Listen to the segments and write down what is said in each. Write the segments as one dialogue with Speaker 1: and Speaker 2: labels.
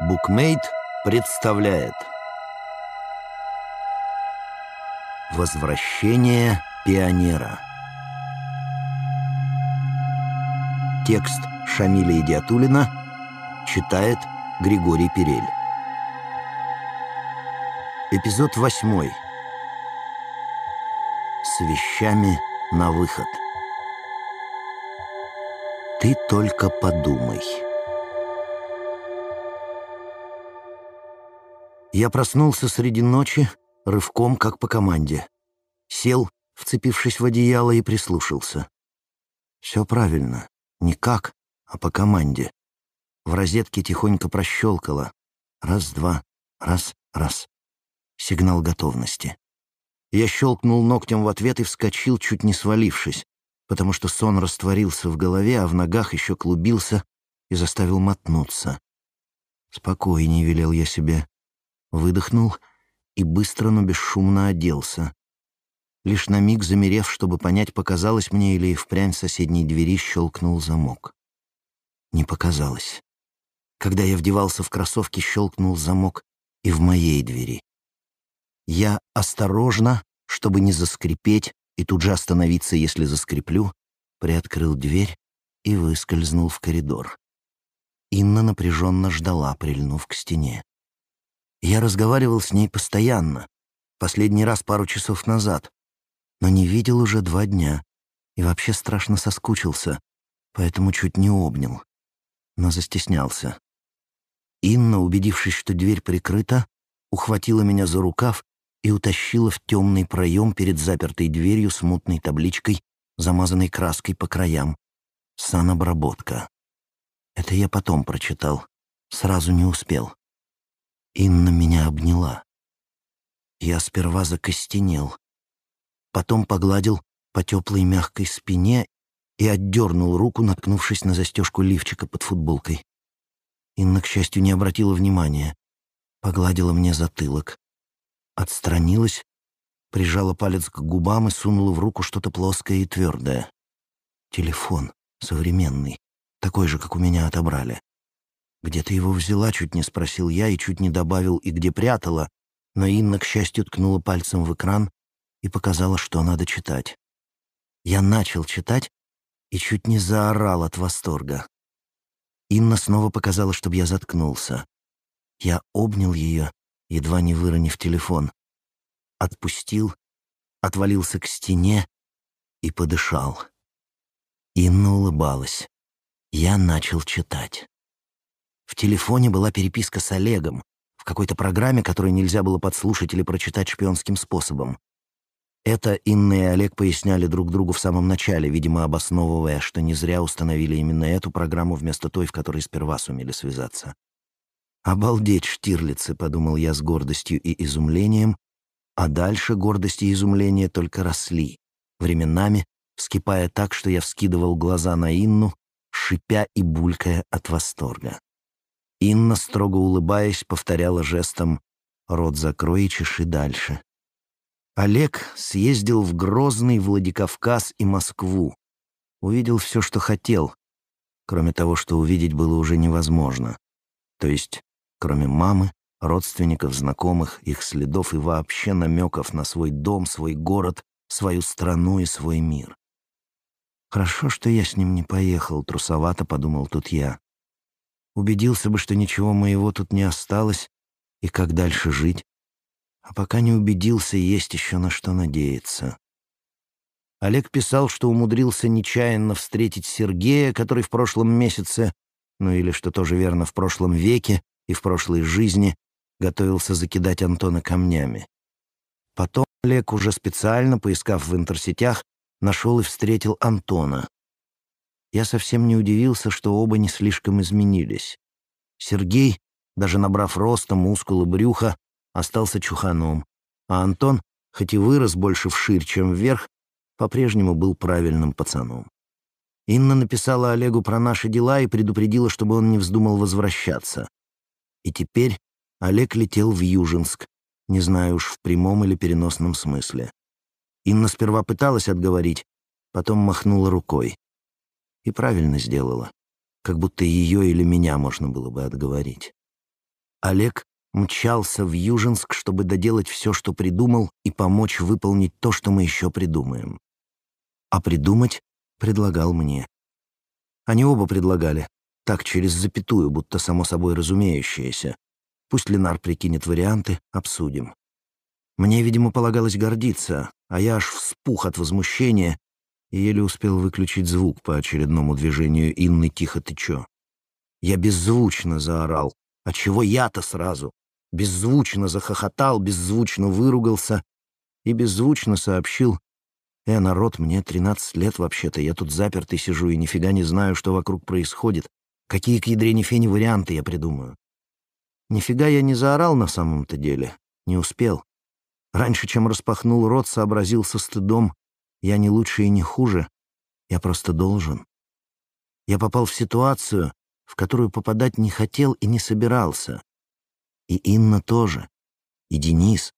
Speaker 1: Букмейт представляет. Возвращение пионера. Текст Шамиля Идиатулина читает Григорий Перель. Эпизод восьмой. С вещами на выход. Ты только подумай Я проснулся среди ночи, рывком, как по команде. Сел, вцепившись в одеяло, и прислушался. Все правильно. Не как, а по команде. В розетке тихонько прощелкало. Раз-два, раз-раз. Сигнал готовности. Я щелкнул ногтем в ответ и вскочил, чуть не свалившись, потому что сон растворился в голове, а в ногах еще клубился и заставил мотнуться. «Спокойнее», — велел я себе выдохнул и быстро, но бесшумно оделся. Лишь на миг замерев, чтобы понять, показалось мне или впрямь соседней двери щелкнул замок. Не показалось. Когда я вдевался в кроссовки, щелкнул замок и в моей двери. Я осторожно, чтобы не заскрипеть и тут же остановиться, если заскреплю, приоткрыл дверь и выскользнул в коридор. Инна напряженно ждала, прильнув к стене. Я разговаривал с ней постоянно, последний раз пару часов назад, но не видел уже два дня и вообще страшно соскучился, поэтому чуть не обнял, но застеснялся. Инна, убедившись, что дверь прикрыта, ухватила меня за рукав и утащила в темный проем перед запертой дверью с мутной табличкой, замазанной краской по краям. «Санобработка». Это я потом прочитал, сразу не успел. Инна меня обняла. Я сперва закостенел, потом погладил по теплой мягкой спине и отдернул руку, наткнувшись на застежку лифчика под футболкой. Инна, к счастью, не обратила внимания. Погладила мне затылок. Отстранилась, прижала палец к губам и сунула в руку что-то плоское и твердое. Телефон, современный, такой же, как у меня отобрали. «Где ты его взяла?» — чуть не спросил я и чуть не добавил «и где прятала», но Инна, к счастью, ткнула пальцем в экран и показала, что надо читать. Я начал читать и чуть не заорал от восторга. Инна снова показала, чтобы я заткнулся. Я обнял ее, едва не выронив телефон. Отпустил, отвалился к стене и подышал. Инна улыбалась. Я начал читать. В телефоне была переписка с Олегом, в какой-то программе, которую нельзя было подслушать или прочитать шпионским способом. Это Инна и Олег поясняли друг другу в самом начале, видимо, обосновывая, что не зря установили именно эту программу вместо той, в которой сперва сумели связаться. «Обалдеть, штирлицы», — подумал я с гордостью и изумлением, а дальше гордость и изумление только росли, временами вскипая так, что я вскидывал глаза на Инну, шипя и булькая от восторга. Инна, строго улыбаясь, повторяла жестом «Рот закрой и чеши дальше». Олег съездил в Грозный, Владикавказ и Москву. Увидел все, что хотел, кроме того, что увидеть было уже невозможно. То есть, кроме мамы, родственников, знакомых, их следов и вообще намеков на свой дом, свой город, свою страну и свой мир. «Хорошо, что я с ним не поехал», — трусовато подумал тут я убедился бы, что ничего моего тут не осталось, и как дальше жить. А пока не убедился, есть еще на что надеяться. Олег писал, что умудрился нечаянно встретить Сергея, который в прошлом месяце, ну или, что тоже верно, в прошлом веке и в прошлой жизни, готовился закидать Антона камнями. Потом Олег, уже специально поискав в интерсетях, нашел и встретил Антона. Я совсем не удивился, что оба не слишком изменились. Сергей, даже набрав роста, мускулы, брюха, остался чуханом, а Антон, хоть и вырос больше вширь, чем вверх, по-прежнему был правильным пацаном. Инна написала Олегу про наши дела и предупредила, чтобы он не вздумал возвращаться. И теперь Олег летел в Южинск, не знаю уж в прямом или переносном смысле. Инна сперва пыталась отговорить, потом махнула рукой. И правильно сделала. Как будто ее или меня можно было бы отговорить. Олег мчался в Южинск, чтобы доделать все, что придумал, и помочь выполнить то, что мы еще придумаем. А придумать предлагал мне. Они оба предлагали, так через запятую, будто само собой разумеющееся. Пусть Ленар прикинет варианты, обсудим. Мне, видимо, полагалось гордиться, а я аж вспух от возмущения и еле успел выключить звук по очередному движению Инны «Тихо, ты чё?». Я беззвучно заорал. А чего я-то сразу? Беззвучно захохотал, беззвучно выругался и беззвучно сообщил. «Э, народ, мне 13 лет вообще-то, я тут запертый сижу и нифига не знаю, что вокруг происходит. Какие к ядрене фени варианты я придумаю?» Нифига я не заорал на самом-то деле, не успел. Раньше, чем распахнул рот, сообразил со стыдом. Я не лучше и не хуже, я просто должен. Я попал в ситуацию, в которую попадать не хотел и не собирался. И Инна тоже, и Денис,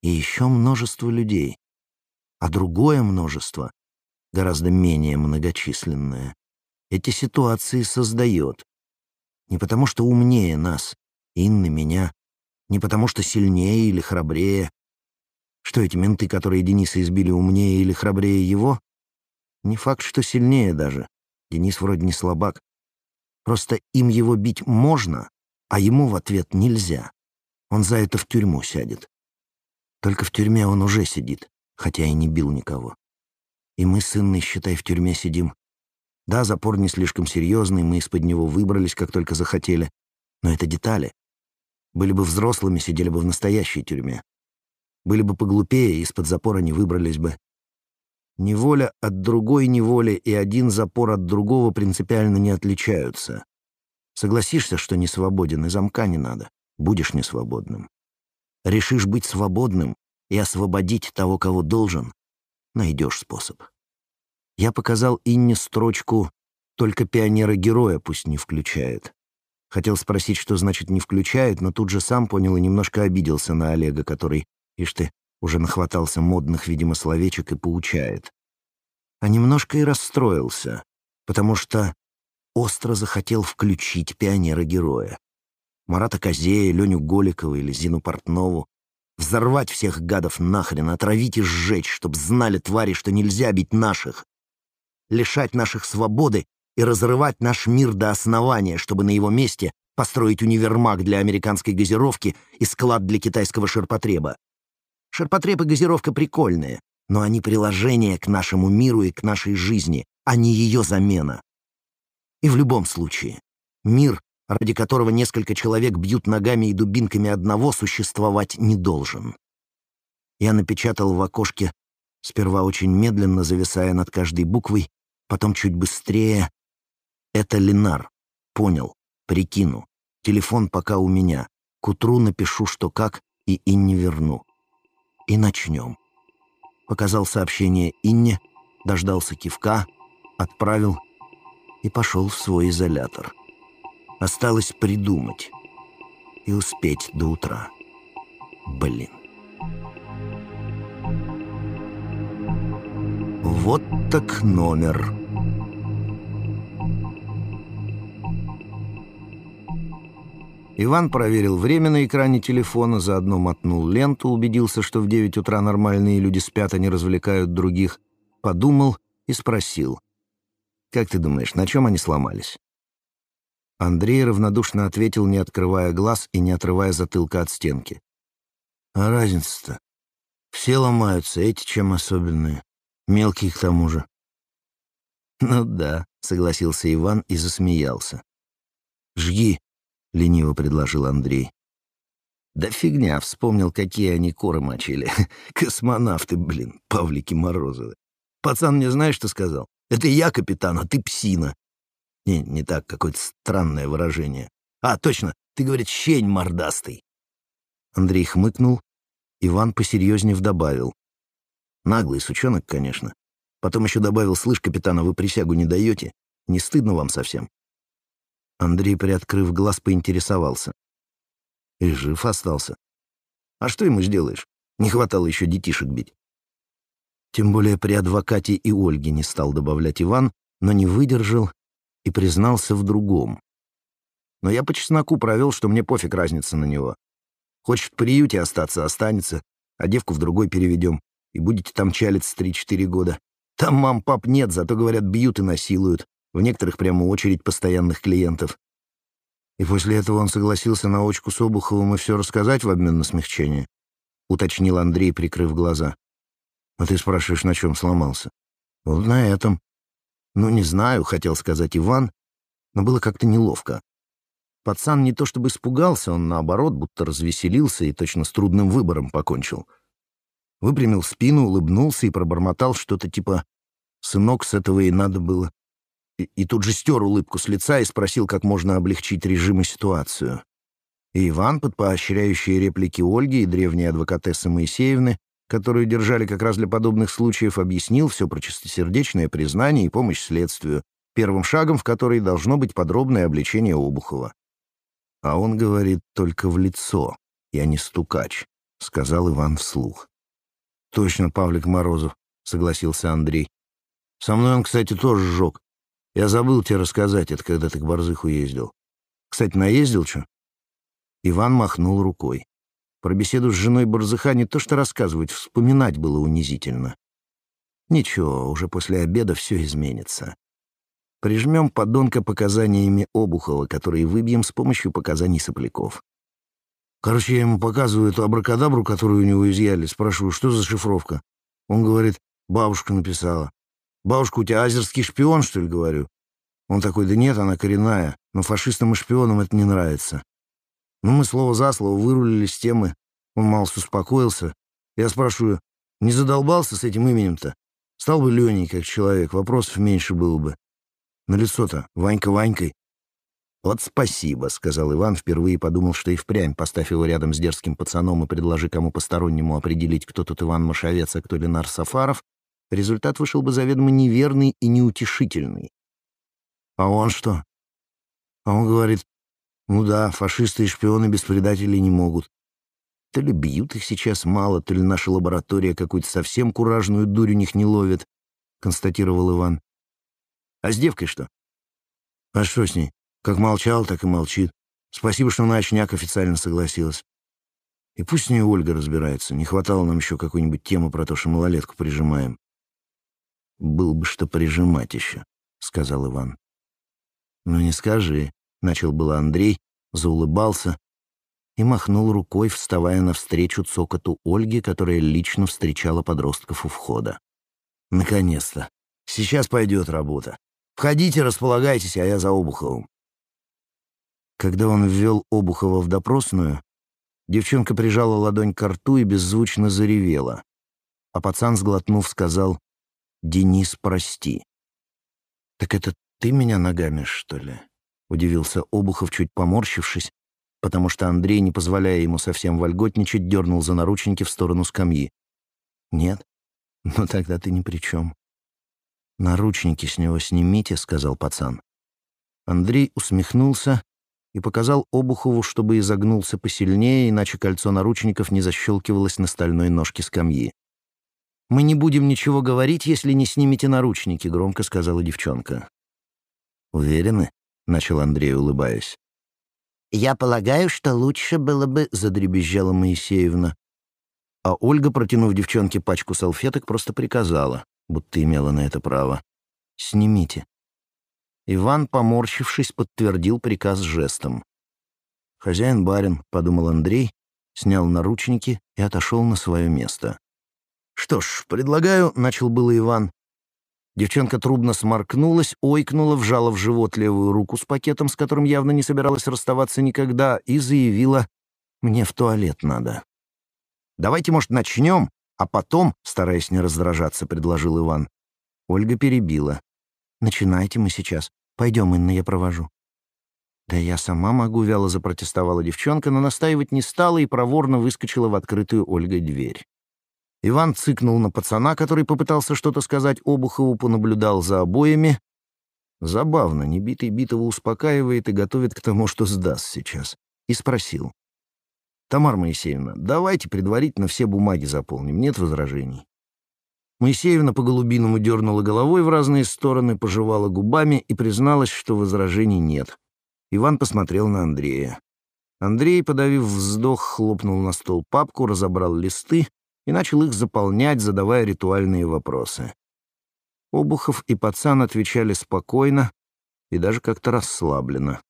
Speaker 1: и еще множество людей. А другое множество, гораздо менее многочисленное, эти ситуации создает. Не потому что умнее нас, Инны, меня, не потому что сильнее или храбрее. Что эти менты, которые Дениса избили, умнее или храбрее его? Не факт, что сильнее даже. Денис вроде не слабак. Просто им его бить можно, а ему в ответ нельзя. Он за это в тюрьму сядет. Только в тюрьме он уже сидит, хотя и не бил никого. И мы с Инной, считай, в тюрьме сидим. Да, запор не слишком серьезный, мы из-под него выбрались, как только захотели. Но это детали. Были бы взрослыми, сидели бы в настоящей тюрьме. Были бы поглупее, из-под запора не выбрались бы. Неволя от другой неволи и один запор от другого принципиально не отличаются. Согласишься, что не свободен, и замка не надо. Будешь несвободным. Решишь быть свободным и освободить того, кого должен, найдешь способ. Я показал Инне строчку «Только пионера-героя пусть не включает». Хотел спросить, что значит «не включает», но тут же сам понял и немножко обиделся на Олега, который, ишь ты, уже нахватался модных, видимо, словечек и поучает. А немножко и расстроился, потому что остро захотел включить пионера-героя. Марата Козея, Леню Голикова или Зину Портнову. Взорвать всех гадов нахрен, отравить и сжечь, чтоб знали твари, что нельзя бить наших. Лишать наших свободы и разрывать наш мир до основания, чтобы на его месте построить универмаг для американской газировки и склад для китайского ширпотреба. Ширпотреб и газировка прикольные, но они приложение к нашему миру и к нашей жизни, а не ее замена. И в любом случае, мир, ради которого несколько человек бьют ногами и дубинками одного, существовать не должен. Я напечатал в окошке, сперва очень медленно, зависая над каждой буквой, потом чуть быстрее. Это Ленар. Понял. Прикину. Телефон пока у меня. К утру напишу, что как, и и не верну и начнем. Показал сообщение Инне, дождался кивка, отправил и пошел в свой изолятор. Осталось придумать и успеть до утра. Блин. Вот так номер. Иван проверил время на экране телефона, заодно мотнул ленту, убедился, что в 9 утра нормальные люди спят, а не развлекают других, подумал и спросил. «Как ты думаешь, на чем они сломались?» Андрей равнодушно ответил, не открывая глаз и не отрывая затылка от стенки. «А разница-то? Все ломаются, эти чем особенные. Мелкие к тому же». «Ну да», — согласился Иван и засмеялся. «Жги», — лениво предложил Андрей. «Да фигня, вспомнил, какие они коры мочили. Космонавты, блин, Павлики Морозовы. Пацан мне знаешь, что сказал? Это я капитан, а ты псина». Не, не так, какое-то странное выражение. А, точно, ты, говорит, щень мордастый. Андрей хмыкнул, Иван посерьезнее добавил. Наглый сучонок, конечно. Потом еще добавил, слышь, капитан, а вы присягу не даете? Не стыдно вам совсем? Андрей, приоткрыв глаз, поинтересовался. И жив остался. А что ему сделаешь? Не хватало еще детишек бить. Тем более при адвокате и Ольге не стал добавлять Иван, но не выдержал и признался в другом. Но я по чесноку провел, что мне пофиг разница на него. Хочет в приюте остаться, останется, а девку в другой переведем, и будете там чалиться три-четыре года. Там мам, пап нет, зато, говорят, бьют и насилуют. В некоторых прямо очередь постоянных клиентов. И после этого он согласился на очку с Обуховым и все рассказать в обмен на смягчение. Уточнил Андрей, прикрыв глаза. А ты спрашиваешь, на чем сломался? Вот на этом. Ну, не знаю, хотел сказать Иван, но было как-то неловко. Пацан не то чтобы испугался, он наоборот, будто развеселился и точно с трудным выбором покончил. Выпрямил спину, улыбнулся и пробормотал что-то типа «Сынок, с этого и надо было». И, тут же стер улыбку с лица и спросил, как можно облегчить режим и ситуацию. И Иван, под поощряющие реплики Ольги и древней адвокатессы Моисеевны, которую держали как раз для подобных случаев, объяснил все про чистосердечное признание и помощь следствию, первым шагом в который должно быть подробное обличение Обухова. А он говорит только в лицо, я не стукач, — сказал Иван вслух. «Точно, Павлик Морозов», — согласился Андрей. «Со мной он, кстати, тоже сжег. Я забыл тебе рассказать это, когда ты к Борзыху ездил. Кстати, наездил что?» Иван махнул рукой. Про беседу с женой Барзыха не то что рассказывать, вспоминать было унизительно. Ничего, уже после обеда все изменится. Прижмем подонка показаниями Обухова, которые выбьем с помощью показаний сопляков. Короче, я ему показываю эту абракадабру, которую у него изъяли, спрашиваю, что за шифровка. Он говорит, бабушка написала. «Бабушка, у тебя азерский шпион, что ли?» — говорю. Он такой, да нет, она коренная, но фашистам и шпионам это не нравится. Ну, мы слово за слово вырулили с темы. Он мало успокоился. Я спрашиваю, не задолбался с этим именем-то? Стал бы Леней как человек, вопросов меньше было бы. На лицо-то Ванька Ванькой. «Вот спасибо», — сказал Иван, впервые подумал, что и впрямь, поставь его рядом с дерзким пацаном и предложи кому постороннему определить, кто тут Иван Машовец, а кто Ленар Сафаров, результат вышел бы заведомо неверный и неутешительный. А он что? А он говорит, ну да, фашисты и шпионы без предателей не могут. То ли бьют их сейчас мало, то ли наша лаборатория какую-то совсем куражную дурь у них не ловит, констатировал Иван. А с девкой что? А что с ней? Как молчал, так и молчит. Спасибо, что Ночняк официально согласилась. И пусть с ней Ольга разбирается. Не хватало нам еще какой-нибудь темы про то, что малолетку прижимаем. «Был бы что прижимать еще», — сказал Иван. «Ну не скажи», Начал было Андрей, заулыбался и махнул рукой, вставая навстречу цокоту Ольги, которая лично встречала подростков у входа. «Наконец-то! Сейчас пойдет работа. Входите, располагайтесь, а я за Обуховым». Когда он ввел Обухова в допросную, девчонка прижала ладонь к рту и беззвучно заревела, а пацан, сглотнув, сказал «Денис, прости». «Так это ты меня ногами, что ли?» — удивился Обухов, чуть поморщившись, потому что Андрей, не позволяя ему совсем вольготничать, дернул за наручники в сторону скамьи. «Нет? Ну тогда ты ни при чем». «Наручники с него снимите», — сказал пацан. Андрей усмехнулся и показал Обухову, чтобы изогнулся посильнее, иначе кольцо наручников не защелкивалось на стальной ножке скамьи. «Мы не будем ничего говорить, если не снимете наручники», — громко сказала девчонка. «Уверены?» — начал Андрей, улыбаясь. «Я полагаю, что лучше было бы...» — задребезжала Моисеевна. А Ольга, протянув девчонке пачку салфеток, просто приказала, будто имела на это право. «Снимите». Иван, поморщившись, подтвердил приказ жестом. «Хозяин-барин», — подумал Андрей, снял наручники и отошел на свое место. «Что ж, предлагаю», — начал было Иван, Девчонка трубно сморкнулась, ойкнула, вжала в живот левую руку с пакетом, с которым явно не собиралась расставаться никогда, и заявила «Мне в туалет надо». «Давайте, может, начнем, а потом», стараясь не раздражаться, предложил Иван. Ольга перебила. «Начинайте мы сейчас. Пойдем, Инна, я провожу». «Да я сама могу», — вяло запротестовала девчонка, но настаивать не стала и проворно выскочила в открытую Ольгой дверь. Иван цыкнул на пацана, который попытался что-то сказать Обухову, понаблюдал за обоями. Забавно, небитый битого успокаивает и готовит к тому, что сдаст сейчас. И спросил. «Тамара Моисеевна, давайте предварительно все бумаги заполним, нет возражений». Моисеевна по-голубиному дернула головой в разные стороны, пожевала губами и призналась, что возражений нет. Иван посмотрел на Андрея. Андрей, подавив вздох, хлопнул на стол папку, разобрал листы и начал их заполнять, задавая ритуальные вопросы. Обухов и пацан отвечали спокойно и даже как-то расслабленно.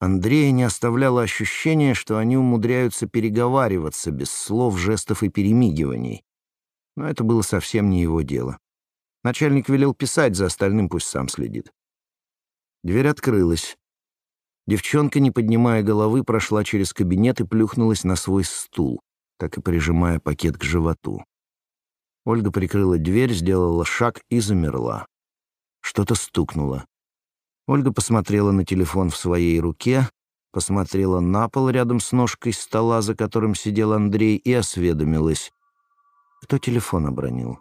Speaker 1: Андрея не оставляло ощущение, что они умудряются переговариваться без слов, жестов и перемигиваний. Но это было совсем не его дело. Начальник велел писать, за остальным пусть сам следит. Дверь открылась. Девчонка, не поднимая головы, прошла через кабинет и плюхнулась на свой стул, так и прижимая пакет к животу. Ольга прикрыла дверь, сделала шаг и замерла. Что-то стукнуло. Ольга посмотрела на телефон в своей руке, посмотрела на пол рядом с ножкой стола, за которым сидел Андрей, и осведомилась. Кто телефон обронил?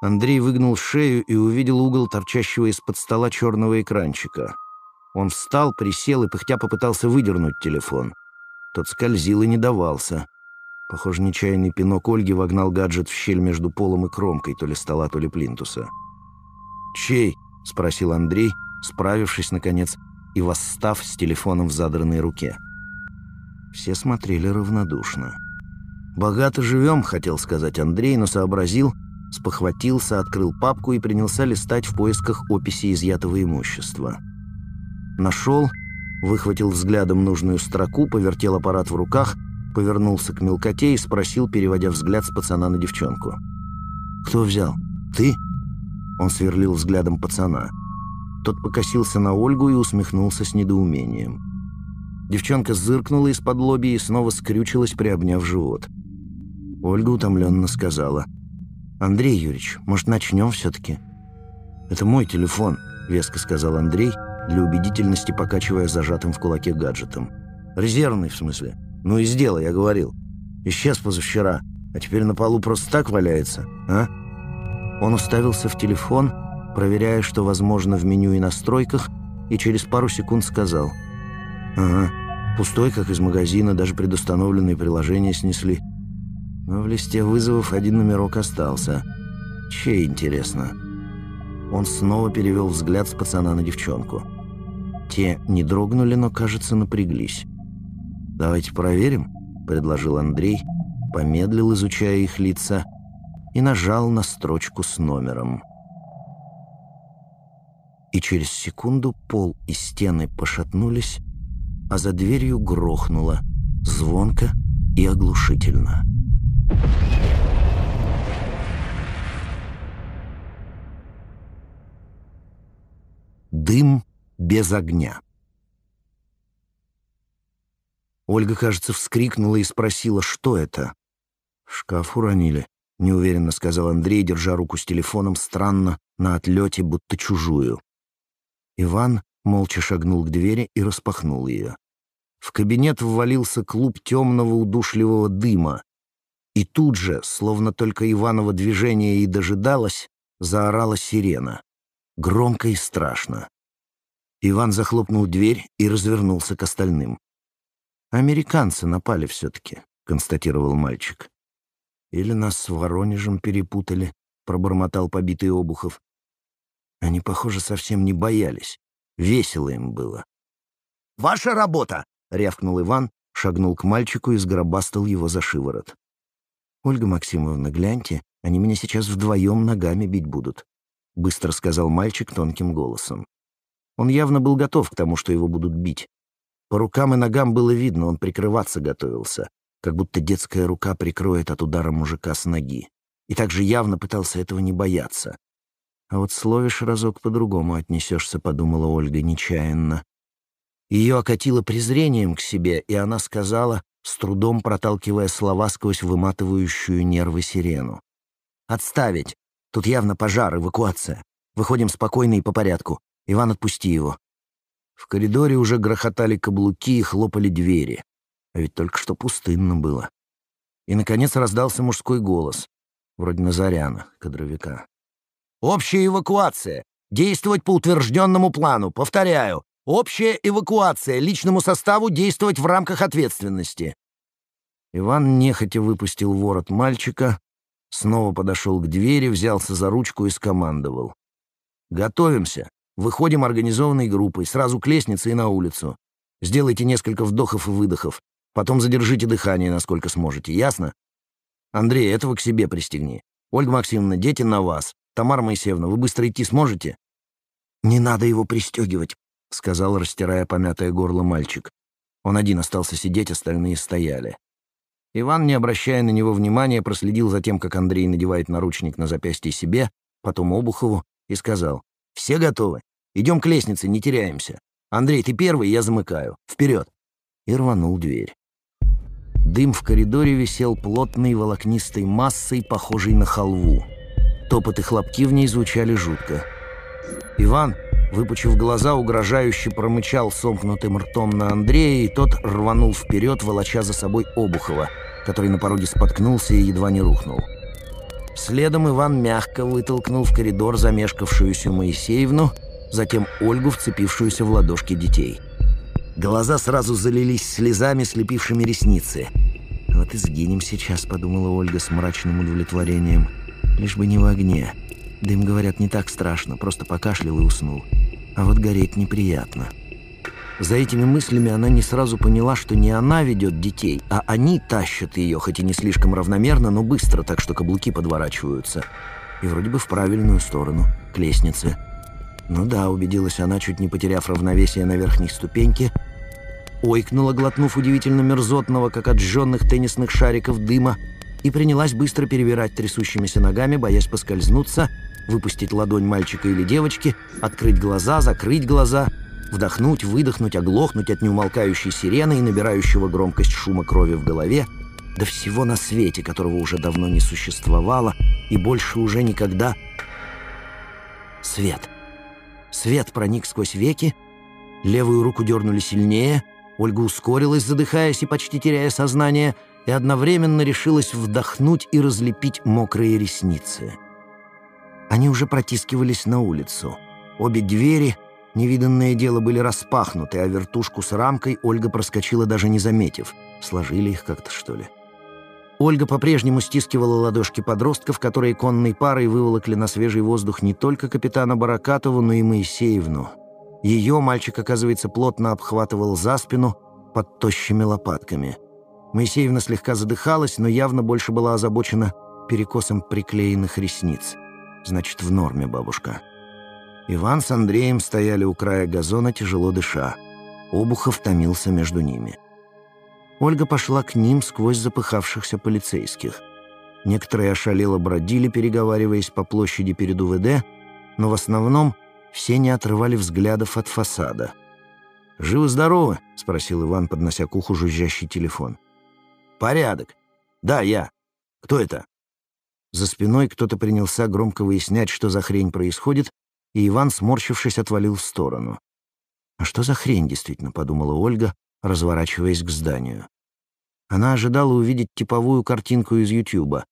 Speaker 1: Андрей выгнул шею и увидел угол торчащего из-под стола черного экранчика. Он встал, присел и пыхтя попытался выдернуть телефон. Тот скользил и не давался. Похоже, нечаянный пинок Ольги вогнал гаджет в щель между полом и кромкой то ли стола, то ли плинтуса. «Чей?» — спросил Андрей, справившись, наконец, и восстав с телефоном в задранной руке. Все смотрели равнодушно. «Богато живем», — хотел сказать Андрей, но сообразил, спохватился, открыл папку и принялся листать в поисках описи изъятого имущества. Нашел, выхватил взглядом нужную строку, повертел аппарат в руках, повернулся к мелкоте и спросил, переводя взгляд с пацана на девчонку. «Кто взял? Ты?» Он сверлил взглядом пацана. Тот покосился на Ольгу и усмехнулся с недоумением. Девчонка зыркнула из-под лоби и снова скрючилась, приобняв живот. Ольга утомленно сказала. «Андрей Юрьевич, может, начнем все-таки?» «Это мой телефон», — веско сказал Андрей, для убедительности покачивая зажатым в кулаке гаджетом. «Резервный, в смысле. Ну и сделай, я говорил. Исчез позавчера, а теперь на полу просто так валяется, а?» Он уставился в телефон, проверяя, что возможно в меню и настройках, и через пару секунд сказал. «Ага, пустой, как из магазина, даже предустановленные приложения снесли. Но в листе вызовов один номерок остался. Чей, интересно?» Он снова перевел взгляд с пацана на девчонку. Те не дрогнули, но, кажется, напряглись. «Давайте проверим», — предложил Андрей, помедлил, изучая их лица, и нажал на строчку с номером и через секунду пол и стены пошатнулись, а за дверью грохнуло, звонко и оглушительно. Дым без огня. Ольга, кажется, вскрикнула и спросила, что это. «Шкаф уронили», — неуверенно сказал Андрей, держа руку с телефоном странно, на отлете, будто чужую. Иван молча шагнул к двери и распахнул ее. В кабинет ввалился клуб темного удушливого дыма, и тут же, словно только Иваново движение и дожидалось, заорала сирена. Громко и страшно. Иван захлопнул дверь и развернулся к остальным. «Американцы напали все-таки», — констатировал мальчик. «Или нас с Воронежем перепутали», — пробормотал побитый Обухов. Они, похоже, совсем не боялись. Весело им было. «Ваша работа!» — рявкнул Иван, шагнул к мальчику и сгробастал его за шиворот. «Ольга Максимовна, гляньте, они меня сейчас вдвоем ногами бить будут», — быстро сказал мальчик тонким голосом. Он явно был готов к тому, что его будут бить. По рукам и ногам было видно, он прикрываться готовился, как будто детская рука прикроет от удара мужика с ноги. И также явно пытался этого не бояться. А вот словишь разок по-другому отнесешься, подумала Ольга нечаянно. Ее окатило презрением к себе, и она сказала, с трудом проталкивая слова сквозь выматывающую нервы сирену. «Отставить! Тут явно пожар, эвакуация. Выходим спокойно и по порядку. Иван, отпусти его». В коридоре уже грохотали каблуки и хлопали двери. А ведь только что пустынно было. И, наконец, раздался мужской голос. Вроде Назаряна, кадровика. Общая эвакуация. Действовать по утвержденному плану. Повторяю. Общая эвакуация. Личному составу действовать в рамках ответственности. Иван нехотя выпустил ворот мальчика, снова подошел к двери, взялся за ручку и скомандовал. «Готовимся. Выходим организованной группой, сразу к лестнице и на улицу. Сделайте несколько вдохов и выдохов. Потом задержите дыхание, насколько сможете. Ясно? Андрей, этого к себе пристегни. Ольга Максимовна, дети на вас. Тамара Моисеевна, вы быстро идти сможете? Не надо его пристегивать, сказал, растирая помятое горло мальчик. Он один остался сидеть, остальные стояли. Иван, не обращая на него внимания, проследил за тем, как Андрей надевает наручник на запястье себе, потом Обухову, и сказал, «Все готовы? Идем к лестнице, не теряемся. Андрей, ты первый, я замыкаю. Вперед!» И рванул дверь. Дым в коридоре висел плотной волокнистой массой, похожей на халву. Топот и хлопки в ней звучали жутко. Иван, выпучив глаза, угрожающе промычал сомкнутым ртом на Андрея, и тот рванул вперед, волоча за собой Обухова, который на пороге споткнулся и едва не рухнул. Следом Иван мягко вытолкнул в коридор замешкавшуюся Моисеевну, затем Ольгу, вцепившуюся в ладошки детей. Глаза сразу залились слезами, слепившими ресницы. «Вот и сгинем сейчас», — подумала Ольга с мрачным удовлетворением. «Лишь бы не в огне. Дым, говорят, не так страшно, просто покашлял и уснул. А вот гореть неприятно». За этими мыслями она не сразу поняла, что не она ведет детей, а они тащат ее, хоть и не слишком равномерно, но быстро, так что каблуки подворачиваются. И вроде бы в правильную сторону, к лестнице. Ну да, убедилась она, чуть не потеряв равновесие на верхней ступеньке, ойкнула, глотнув удивительно мерзотного, как от жженных теннисных шариков дыма, и принялась быстро перебирать трясущимися ногами, боясь поскользнуться, выпустить ладонь мальчика или девочки, открыть глаза, закрыть глаза — Вдохнуть, выдохнуть, оглохнуть от неумолкающей сирены и набирающего громкость шума крови в голове, до всего на свете, которого уже давно не существовало и больше уже никогда... Свет. Свет проник сквозь веки, левую руку дернули сильнее, Ольга ускорилась, задыхаясь и почти теряя сознание, и одновременно решилась вдохнуть и разлепить мокрые ресницы. Они уже протискивались на улицу. Обе двери — Невиданное дело были распахнуты, а вертушку с рамкой Ольга проскочила, даже не заметив. Сложили их как-то, что ли. Ольга по-прежнему стискивала ладошки подростков, которые конной парой выволокли на свежий воздух не только капитана Баракатову, но и Моисеевну. Ее мальчик, оказывается, плотно обхватывал за спину под тощими лопатками. Моисеевна слегка задыхалась, но явно больше была озабочена перекосом приклеенных ресниц. Значит, в норме бабушка. Иван с Андреем стояли у края газона, тяжело дыша. Обухов томился между ними. Ольга пошла к ним сквозь запыхавшихся полицейских. Некоторые ошалело бродили, переговариваясь по площади перед УВД, но в основном все не отрывали взглядов от фасада. «Живы-здоровы?» — спросил Иван, поднося к уху жужжащий телефон. «Порядок. Да, я. Кто это?» За спиной кто-то принялся громко выяснять, что за хрень происходит, и Иван, сморщившись, отвалил в сторону. «А что за хрень, действительно?» — подумала Ольга, разворачиваясь к зданию. Она ожидала увидеть типовую картинку из Ютьюба.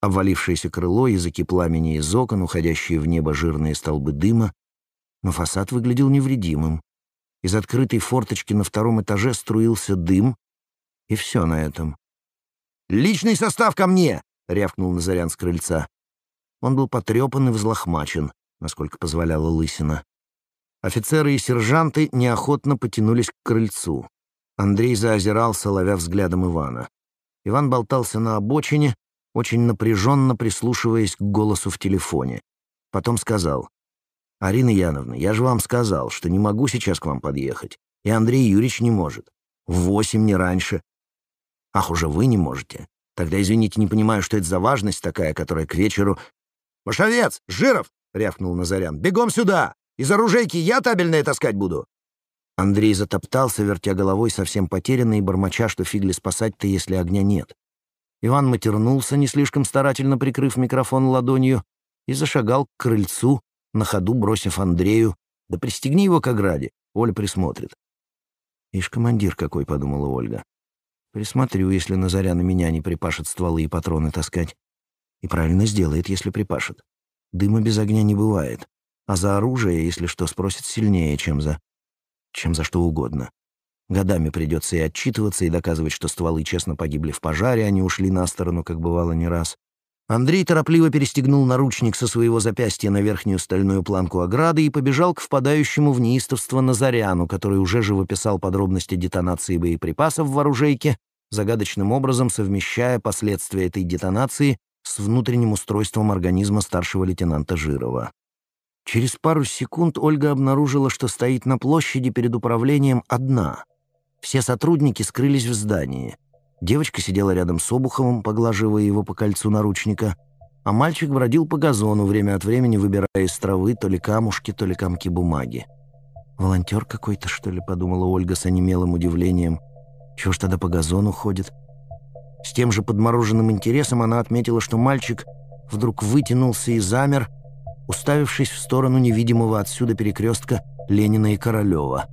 Speaker 1: Обвалившееся крыло, языки пламени из окон, уходящие в небо жирные столбы дыма. Но фасад выглядел невредимым. Из открытой форточки на втором этаже струился дым, и все на этом. «Личный состав ко мне!» — рявкнул Назарян с крыльца. Он был потрепан и взлохмачен насколько позволяла лысина. Офицеры и сержанты неохотно потянулись к крыльцу. Андрей заозирался, ловя взглядом Ивана. Иван болтался на обочине, очень напряженно прислушиваясь к голосу в телефоне. Потом сказал, «Арина Яновна, я же вам сказал, что не могу сейчас к вам подъехать, и Андрей Юрьевич не может. В восемь, не раньше. Ах, уже вы не можете. Тогда, извините, не понимаю, что это за важность такая, которая к вечеру... «Машовец! Жиров! рявкнул Назарян. «Бегом сюда! Из оружейки я табельное таскать буду!» Андрей затоптался, вертя головой, совсем потерянный, и бормоча, что фигли спасать-то, если огня нет. Иван матернулся, не слишком старательно прикрыв микрофон ладонью, и зашагал к крыльцу, на ходу бросив Андрею. «Да пристегни его к ограде, Оля присмотрит». «Ишь, командир какой», — подумала Ольга. «Присмотрю, если Назарян на меня не припашет стволы и патроны таскать. И правильно сделает, если припашет. Дыма без огня не бывает, а за оружие, если что, спросят сильнее, чем за... чем за что угодно. Годами придется и отчитываться, и доказывать, что стволы честно погибли в пожаре, а не ушли на сторону, как бывало не раз. Андрей торопливо перестегнул наручник со своего запястья на верхнюю стальную планку ограды и побежал к впадающему в неистовство Назаряну, который уже живописал подробности детонации боеприпасов в оружейке, загадочным образом совмещая последствия этой детонации с внутренним устройством организма старшего лейтенанта Жирова. Через пару секунд Ольга обнаружила, что стоит на площади перед управлением одна. Все сотрудники скрылись в здании. Девочка сидела рядом с Обуховым, поглаживая его по кольцу наручника, а мальчик бродил по газону, время от времени выбирая из травы то ли камушки, то ли комки бумаги. «Волонтер какой-то, что ли?» — подумала Ольга с онемелым удивлением. «Чего ж тогда по газону ходит?» С тем же подмороженным интересом она отметила, что мальчик вдруг вытянулся и замер, уставившись в сторону невидимого отсюда перекрестка Ленина и Королева.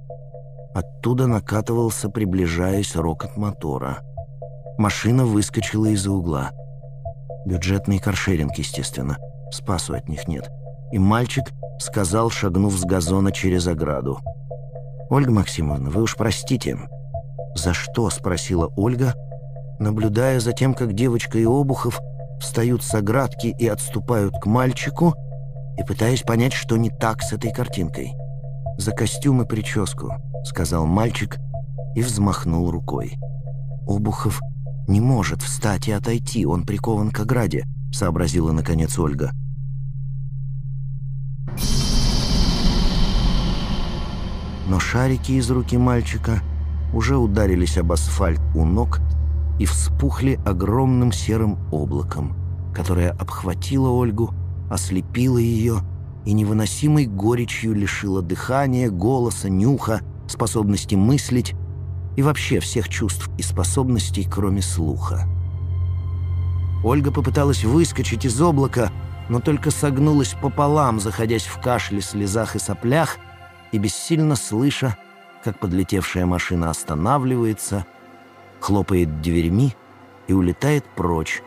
Speaker 1: Оттуда накатывался, приближаясь, рокот мотора. Машина выскочила из-за угла. Бюджетный каршеринг, естественно. Спасу от них нет. И мальчик сказал, шагнув с газона через ограду. «Ольга Максимовна, вы уж простите». «За что?» — спросила Ольга, наблюдая за тем, как девочка и Обухов встают с оградки и отступают к мальчику, и пытаясь понять, что не так с этой картинкой. «За костюм и прическу», — сказал мальчик и взмахнул рукой. «Обухов не может встать и отойти, он прикован к ограде», — сообразила наконец Ольга. Но шарики из руки мальчика уже ударились об асфальт у ног и вспухли огромным серым облаком, которое обхватило Ольгу, ослепила ее и невыносимой горечью лишила дыхания, голоса, нюха, способности мыслить и вообще всех чувств и способностей, кроме слуха. Ольга попыталась выскочить из облака, но только согнулась пополам, заходясь в кашле, слезах и соплях, и бессильно слыша, как подлетевшая машина останавливается, хлопает дверьми и улетает прочь,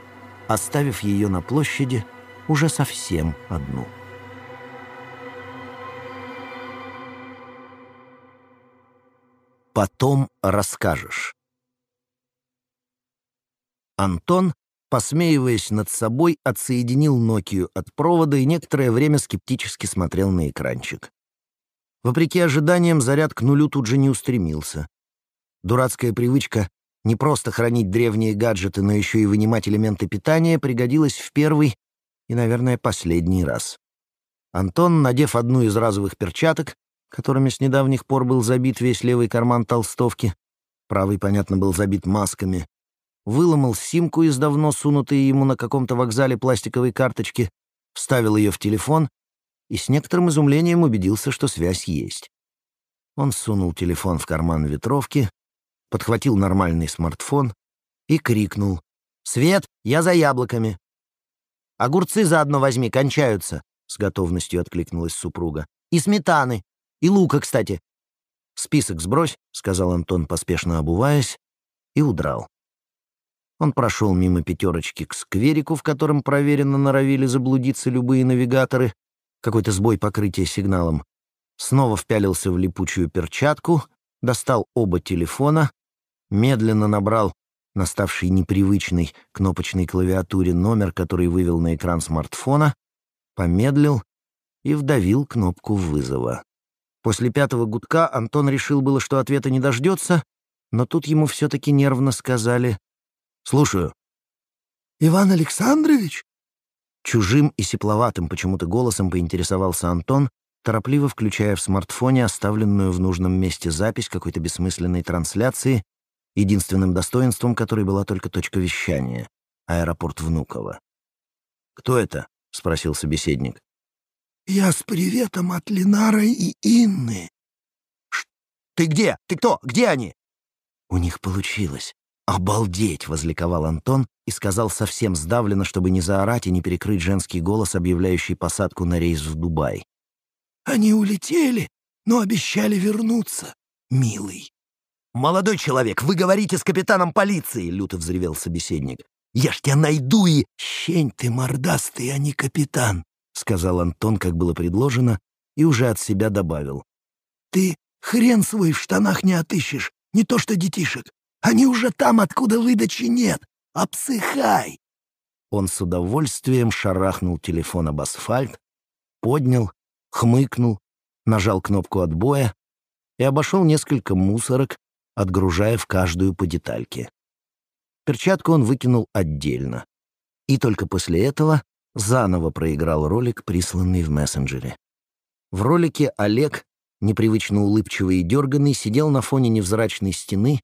Speaker 1: оставив ее на площади, уже совсем одну. Потом расскажешь. Антон, посмеиваясь над собой, отсоединил Нокию от провода и некоторое время скептически смотрел на экранчик. Вопреки ожиданиям, заряд к нулю тут же не устремился. Дурацкая привычка не просто хранить древние гаджеты, но еще и вынимать элементы питания пригодилась в первый и, наверное, последний раз. Антон, надев одну из разовых перчаток, которыми с недавних пор был забит весь левый карман толстовки, правый, понятно, был забит масками, выломал симку из давно сунутой ему на каком-то вокзале пластиковой карточки, вставил ее в телефон и с некоторым изумлением убедился, что связь есть. Он сунул телефон в карман ветровки, подхватил нормальный смартфон и крикнул «Свет, я за яблоками!» Огурцы заодно возьми, кончаются», — с готовностью откликнулась супруга. «И сметаны. И лука, кстати». «Список сбрось», — сказал Антон, поспешно обуваясь, и удрал. Он прошел мимо пятерочки к скверику, в котором проверенно норовили заблудиться любые навигаторы, какой-то сбой покрытия сигналом, снова впялился в липучую перчатку, достал оба телефона, медленно набрал на ставшей непривычной кнопочной клавиатуре номер, который вывел на экран смартфона, помедлил и вдавил кнопку вызова. После пятого гудка Антон решил было, что ответа не дождется, но тут ему все-таки нервно сказали «Слушаю».
Speaker 2: «Иван Александрович?»
Speaker 1: Чужим и сепловатым почему-то голосом поинтересовался Антон, торопливо включая в смартфоне оставленную в нужном месте запись какой-то бессмысленной трансляции единственным достоинством которой была только точка вещания — аэропорт Внуково. «Кто это?» — спросил собеседник.
Speaker 2: «Я с приветом от Ленара и Инны».
Speaker 1: «Ты где? Ты кто? Где они?» «У них получилось. Обалдеть!» — возликовал Антон и сказал совсем сдавленно, чтобы не заорать и не перекрыть женский голос, объявляющий посадку на рейс в Дубай.
Speaker 2: «Они улетели, но обещали вернуться, милый».
Speaker 1: «Молодой человек, вы говорите с капитаном полиции!» — люто взревел собеседник. «Я ж тебя найду и...»
Speaker 2: «Щень ты мордастый, а не капитан!»
Speaker 1: — сказал Антон, как было предложено, и уже от себя добавил.
Speaker 2: «Ты хрен свой в штанах не отыщешь, не то что детишек. Они уже там, откуда выдачи нет. Обсыхай!»
Speaker 1: Он с удовольствием шарахнул телефон об асфальт, поднял, хмыкнул, нажал кнопку отбоя и обошел несколько мусорок, отгружая в каждую по детальке. Перчатку он выкинул отдельно. И только после этого заново проиграл ролик, присланный в мессенджере. В ролике Олег, непривычно улыбчивый и дерганный, сидел на фоне невзрачной стены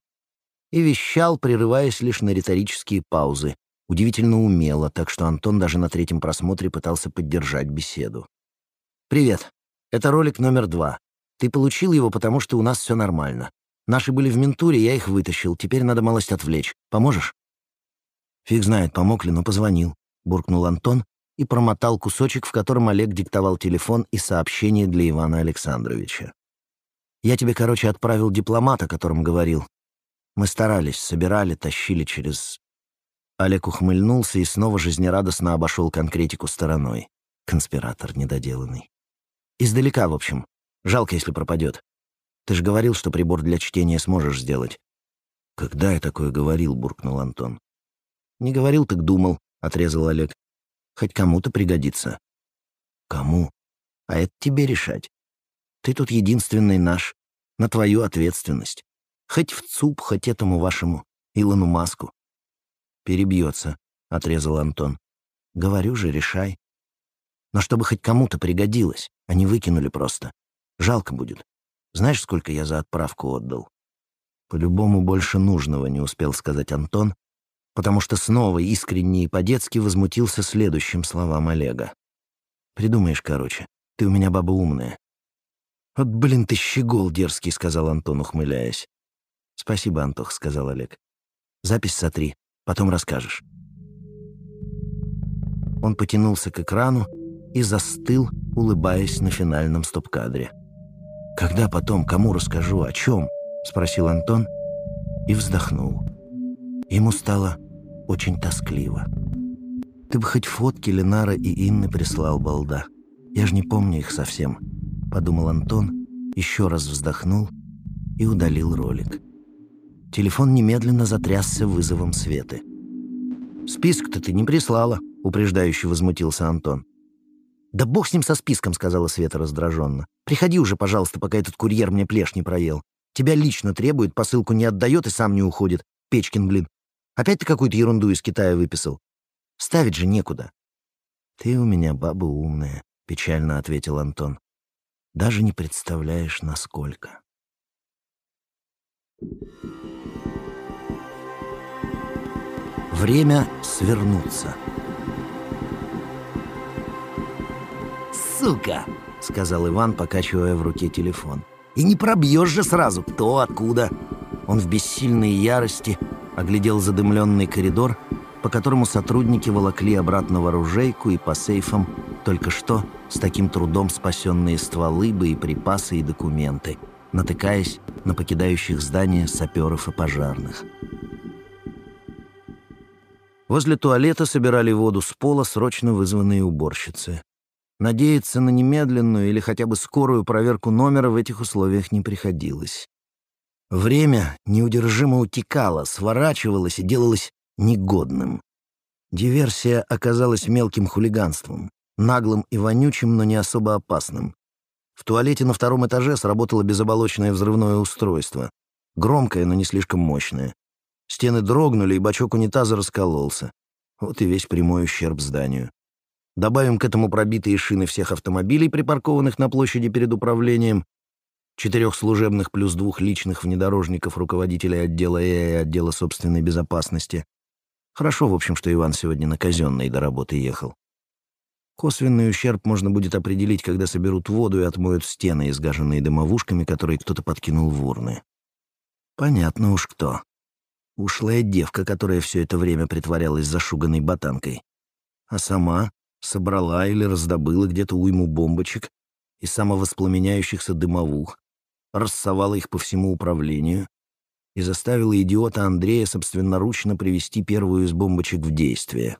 Speaker 1: и вещал, прерываясь лишь на риторические паузы, удивительно умело, так что Антон даже на третьем просмотре пытался поддержать беседу. «Привет. Это ролик номер два. Ты получил его, потому что у нас все нормально. Наши были в ментуре, я их вытащил. Теперь надо малость отвлечь. Поможешь?» «Фиг знает, помог ли, но позвонил», — буркнул Антон и промотал кусочек, в котором Олег диктовал телефон и сообщение для Ивана Александровича. «Я тебе, короче, отправил дипломата, о котором говорил. Мы старались, собирали, тащили через...» Олег ухмыльнулся и снова жизнерадостно обошел конкретику стороной. Конспиратор недоделанный. «Издалека, в общем. Жалко, если пропадет. Ты же говорил, что прибор для чтения сможешь сделать». «Когда я такое говорил?» — буркнул Антон. «Не говорил, так думал», — отрезал Олег. «Хоть кому-то пригодится». «Кому?» «А это тебе решать. Ты тут единственный наш. На твою ответственность. Хоть в ЦУП, хоть этому вашему Илону Маску». «Перебьется», — отрезал Антон. «Говорю же, решай. Но чтобы хоть кому-то пригодилось, а не выкинули просто. Жалко будет. Знаешь, сколько я за отправку отдал?» «По-любому больше нужного», — не успел сказать Антон, потому что снова искренне и по-детски возмутился следующим словам Олега. «Придумаешь, короче. Ты у меня баба умная». «Вот, блин, ты щегол дерзкий», — сказал Антон, ухмыляясь. «Спасибо, Антох», — сказал Олег. «Запись сотри, потом расскажешь». Он потянулся к экрану и застыл, улыбаясь на финальном стоп-кадре. «Когда потом, кому расскажу, о чем?» — спросил Антон и вздохнул. Ему стало очень тоскливо. «Ты бы хоть фотки Ленара и Инны прислал, балда. Я же не помню их совсем», — подумал Антон, еще раз вздохнул и удалил ролик. Телефон немедленно затрясся вызовом Светы. «Список-то ты не прислала», — упреждающе возмутился Антон. «Да бог с ним со списком», — сказала Света раздраженно. «Приходи уже, пожалуйста, пока этот курьер мне плешь не проел. Тебя лично требует, посылку не отдает и сам не уходит. Печкин, блин. Опять ты какую-то ерунду из Китая выписал? Ставить же некуда». «Ты у меня баба умная», — печально ответил Антон. «Даже не представляешь, насколько». Время свернуться. «Сука!» — сказал Иван, покачивая в руке телефон. «И не пробьешь же сразу, кто, откуда!» Он в бессильной ярости оглядел задымленный коридор, по которому сотрудники волокли обратно в оружейку и по сейфам только что с таким трудом спасенные стволы, боеприпасы и документы, натыкаясь на покидающих здание саперов и пожарных. Возле туалета собирали воду с пола срочно вызванные уборщицы. Надеяться на немедленную или хотя бы скорую проверку номера в этих условиях не приходилось. Время неудержимо утекало, сворачивалось и делалось негодным. Диверсия оказалась мелким хулиганством, наглым и вонючим, но не особо опасным. В туалете на втором этаже сработало безоболочное взрывное устройство. Громкое, но не слишком мощное. Стены дрогнули, и бачок унитаза раскололся. Вот и весь прямой ущерб зданию. Добавим к этому пробитые шины всех автомобилей, припаркованных на площади перед управлением, четырех служебных плюс двух личных внедорожников руководителей отдела ЭА и отдела собственной безопасности. Хорошо, в общем, что Иван сегодня на казенной до работы ехал. Косвенный ущерб можно будет определить, когда соберут воду и отмоют стены, изгаженные дымовушками, которые кто-то подкинул в урны. Понятно уж кто. Ушлая девка, которая все это время притворялась зашуганной ботанкой. А сама собрала или раздобыла где-то уйму бомбочек и самовоспламеняющихся дымовух, рассовала их по всему управлению и заставила идиота Андрея собственноручно привести первую из бомбочек в действие.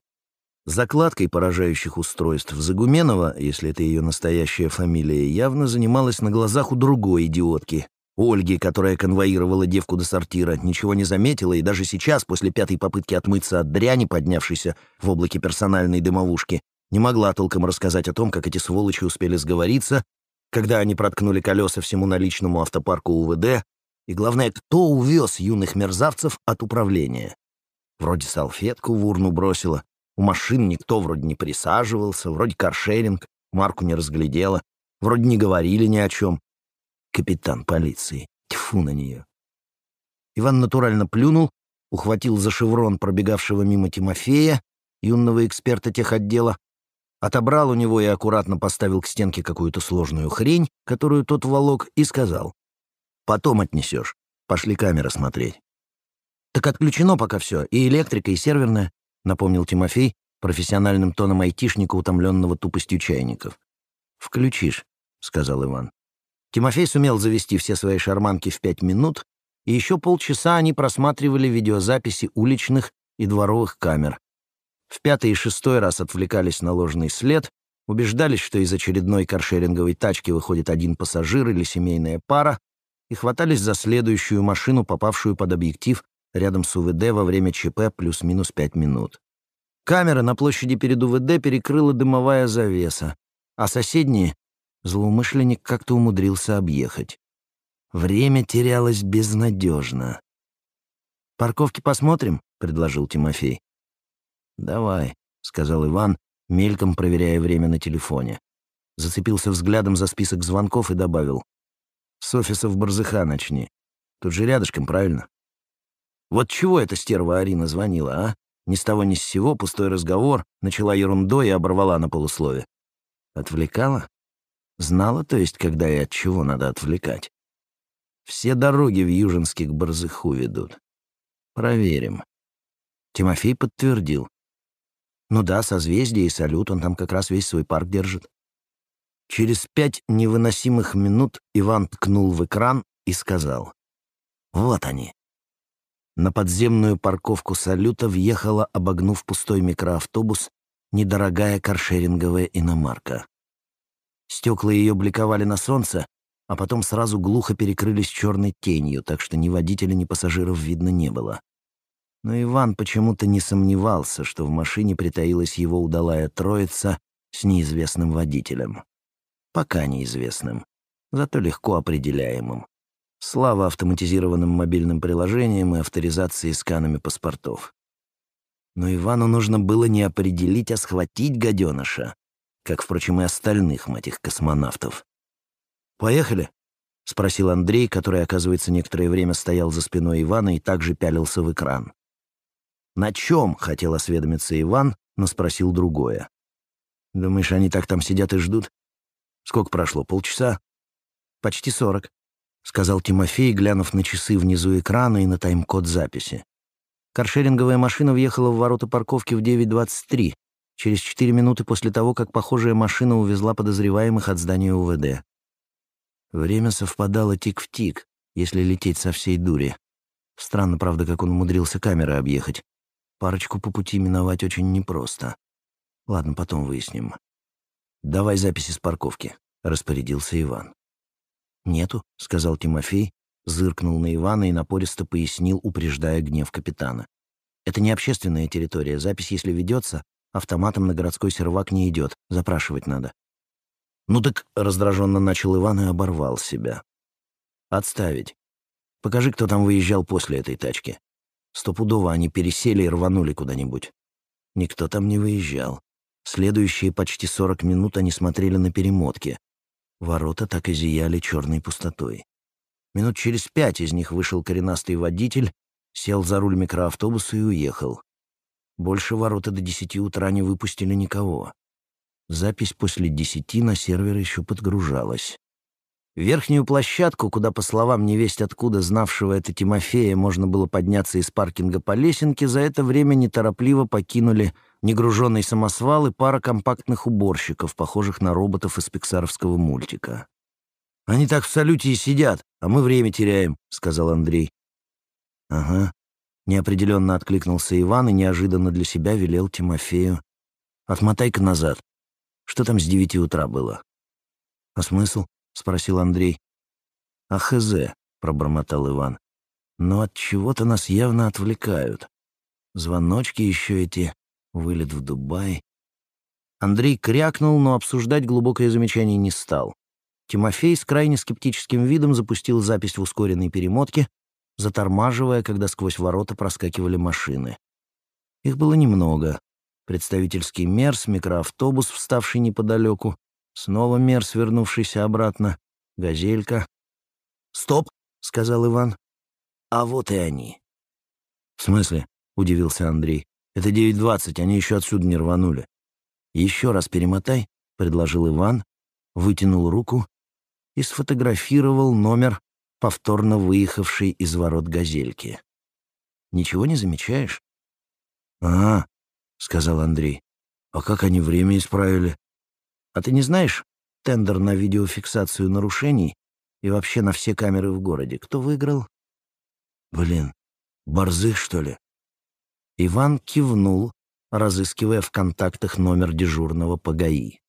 Speaker 1: Закладкой поражающих устройств Загуменова, если это ее настоящая фамилия, явно занималась на глазах у другой идиотки, Ольги, которая конвоировала девку до сортира, ничего не заметила, и даже сейчас, после пятой попытки отмыться от дряни, поднявшейся в облаке персональной дымовушки, не могла толком рассказать о том, как эти сволочи успели сговориться, когда они проткнули колеса всему наличному автопарку УВД, и, главное, кто увез юных мерзавцев от управления. Вроде салфетку в урну бросила, у машин никто вроде не присаживался, вроде каршеринг, марку не разглядела, вроде не говорили ни о чем. Капитан полиции. Тьфу на нее. Иван натурально плюнул, ухватил за шеврон пробегавшего мимо Тимофея, юного эксперта техотдела, отобрал у него и аккуратно поставил к стенке какую-то сложную хрень, которую тот волок, и сказал. «Потом отнесешь. Пошли камеры смотреть». «Так отключено пока все, и электрика, и серверная», — напомнил Тимофей профессиональным тоном айтишника, утомленного тупостью чайников. «Включишь», — сказал Иван. Тимофей сумел завести все свои шарманки в пять минут, и еще полчаса они просматривали видеозаписи уличных и дворовых камер. В пятый и шестой раз отвлекались на ложный след, убеждались, что из очередной каршеринговой тачки выходит один пассажир или семейная пара, и хватались за следующую машину, попавшую под объектив рядом с УВД во время ЧП плюс-минус пять минут. Камера на площади перед УВД перекрыла дымовая завеса, а соседние злоумышленник как-то умудрился объехать. Время терялось безнадежно. «Парковки посмотрим?» — предложил Тимофей. «Давай», — сказал Иван, мельком проверяя время на телефоне. Зацепился взглядом за список звонков и добавил. «С офисов Барзыха начни. Тут же рядышком, правильно?» «Вот чего эта стерва Арина звонила, а? Ни с того ни с сего, пустой разговор, начала ерундой и оборвала на полуслове. Отвлекала? Знала, то есть, когда и от чего надо отвлекать. Все дороги в Южинске к Барзыху ведут. Проверим. Тимофей подтвердил. Ну да, созвездие и салют, он там как раз весь свой парк держит. Через пять невыносимых минут Иван ткнул в экран и сказал. Вот они. На подземную парковку салюта въехала, обогнув пустой микроавтобус, недорогая каршеринговая иномарка. Стекла ее бликовали на солнце, а потом сразу глухо перекрылись черной тенью, так что ни водителя, ни пассажиров видно не было. Но Иван почему-то не сомневался, что в машине притаилась его удалая троица с неизвестным водителем. Пока неизвестным, зато легко определяемым. Слава автоматизированным мобильным приложениям и авторизации сканами паспортов. Но Ивану нужно было не определить, а схватить гаденыша как, впрочем, и остальных, мать их, космонавтов. «Поехали?» — спросил Андрей, который, оказывается, некоторое время стоял за спиной Ивана и также пялился в экран. «На чем?» — хотел осведомиться Иван, но спросил другое. «Думаешь, они так там сидят и ждут? Сколько прошло? Полчаса?» «Почти сорок», — сказал Тимофей, глянув на часы внизу экрана и на тайм-код записи. Каршеринговая машина въехала в ворота парковки в 9.23, через четыре минуты после того, как похожая машина увезла подозреваемых от здания УВД. Время совпадало тик в тик, если лететь со всей дури. Странно, правда, как он умудрился камеры объехать. Парочку по пути миновать очень непросто. Ладно, потом выясним. «Давай записи с парковки», — распорядился Иван. «Нету», — сказал Тимофей, зыркнул на Ивана и напористо пояснил, упреждая гнев капитана. «Это не общественная территория. Запись, если ведется, Автоматом на городской сервак не идет, запрашивать надо. «Ну так», — раздраженно начал Иван и оборвал себя. «Отставить. Покажи, кто там выезжал после этой тачки. Стопудово они пересели и рванули куда-нибудь. Никто там не выезжал. Следующие почти сорок минут они смотрели на перемотки. Ворота так и зияли черной пустотой. Минут через пять из них вышел коренастый водитель, сел за руль микроавтобуса и уехал. Больше ворота до десяти утра не выпустили никого. Запись после десяти на сервер еще подгружалась. Верхнюю площадку, куда, по словам невесть откуда знавшего это Тимофея, можно было подняться из паркинга по лесенке, за это время неторопливо покинули негруженный самосвал и пара компактных уборщиков, похожих на роботов из пиксаровского мультика. «Они так в салюте и сидят, а мы время теряем», — сказал Андрей. «Ага, Неопределенно откликнулся Иван и неожиданно для себя велел Тимофею. «Отмотай-ка назад. Что там с девяти утра было?» «А смысл?» — спросил Андрей. «А хз. пробормотал Иван. «Но от чего-то нас явно отвлекают. Звоночки еще эти, вылет в Дубай». Андрей крякнул, но обсуждать глубокое замечание не стал. Тимофей с крайне скептическим видом запустил запись в ускоренной перемотке, затормаживая, когда сквозь ворота проскакивали машины. Их было немного. Представительский Мерс, микроавтобус, вставший неподалеку, снова Мерс, вернувшийся обратно, газелька. «Стоп!» — сказал Иван. «А вот и они». «В смысле?» — удивился Андрей. «Это 9.20, они еще отсюда не рванули». «Еще раз перемотай», — предложил Иван, вытянул руку и сфотографировал номер, повторно выехавшей из ворот газельки. «Ничего не замечаешь?» «А, — сказал Андрей, — а как они время исправили?» «А ты не знаешь тендер на видеофиксацию нарушений и вообще на все камеры в городе? Кто выиграл?» «Блин, борзых, что ли?» Иван кивнул, разыскивая в контактах номер дежурного по ГАИ.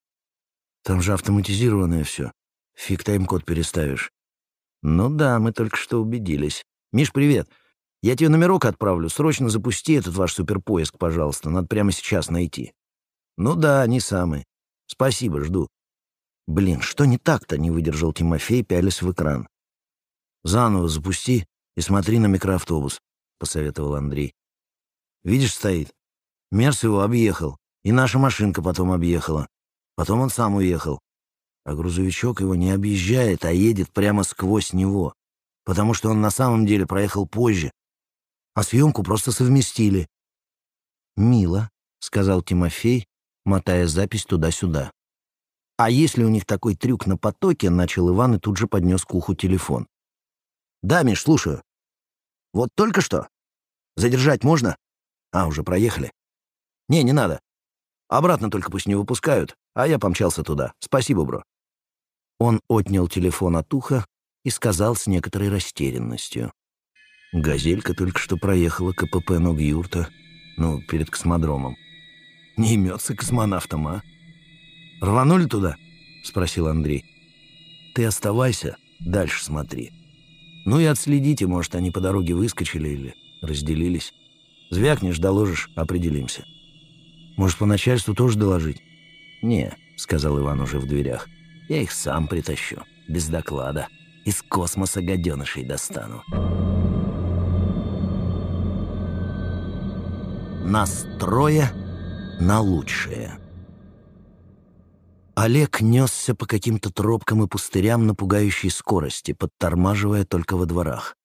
Speaker 1: «Там же автоматизированное все. Фиг тайм-код переставишь. Ну да, мы только что убедились. Миш, привет. Я тебе номерок отправлю. Срочно запусти этот ваш суперпоиск, пожалуйста. Надо прямо сейчас найти. Ну да, они самые. Спасибо, жду. Блин, что не так-то, не выдержал Тимофей, пялись в экран. Заново запусти и смотри на микроавтобус, посоветовал Андрей. Видишь, стоит. Мерс его объехал, и наша машинка потом объехала. Потом он сам уехал а грузовичок его не объезжает, а едет прямо сквозь него, потому что он на самом деле проехал позже, а съемку просто совместили. «Мило», — сказал Тимофей, мотая запись туда-сюда. «А если у них такой трюк на потоке?» — начал Иван и тут же поднес к уху телефон. «Да, Миш, слушаю. Вот только что. Задержать можно? А, уже проехали. Не, не надо. Обратно только пусть не выпускают, а я помчался туда. Спасибо, бро». Он отнял телефон от уха и сказал с некоторой растерянностью. «Газелька только что проехала КПП Ногюрта, ну, перед космодромом. Не имется космонавтом, а?» «Рванули туда?» — спросил Андрей. «Ты оставайся, дальше смотри. Ну и отследите, может, они по дороге выскочили или разделились. Звякнешь, доложишь, определимся. Может, по начальству тоже доложить?» «Не», — сказал Иван уже в дверях. Я их сам притащу, без доклада. Из космоса гаденышей достану. Настроя на лучшее. Олег несся по каким-то тропкам и пустырям на пугающей скорости, подтормаживая только во дворах.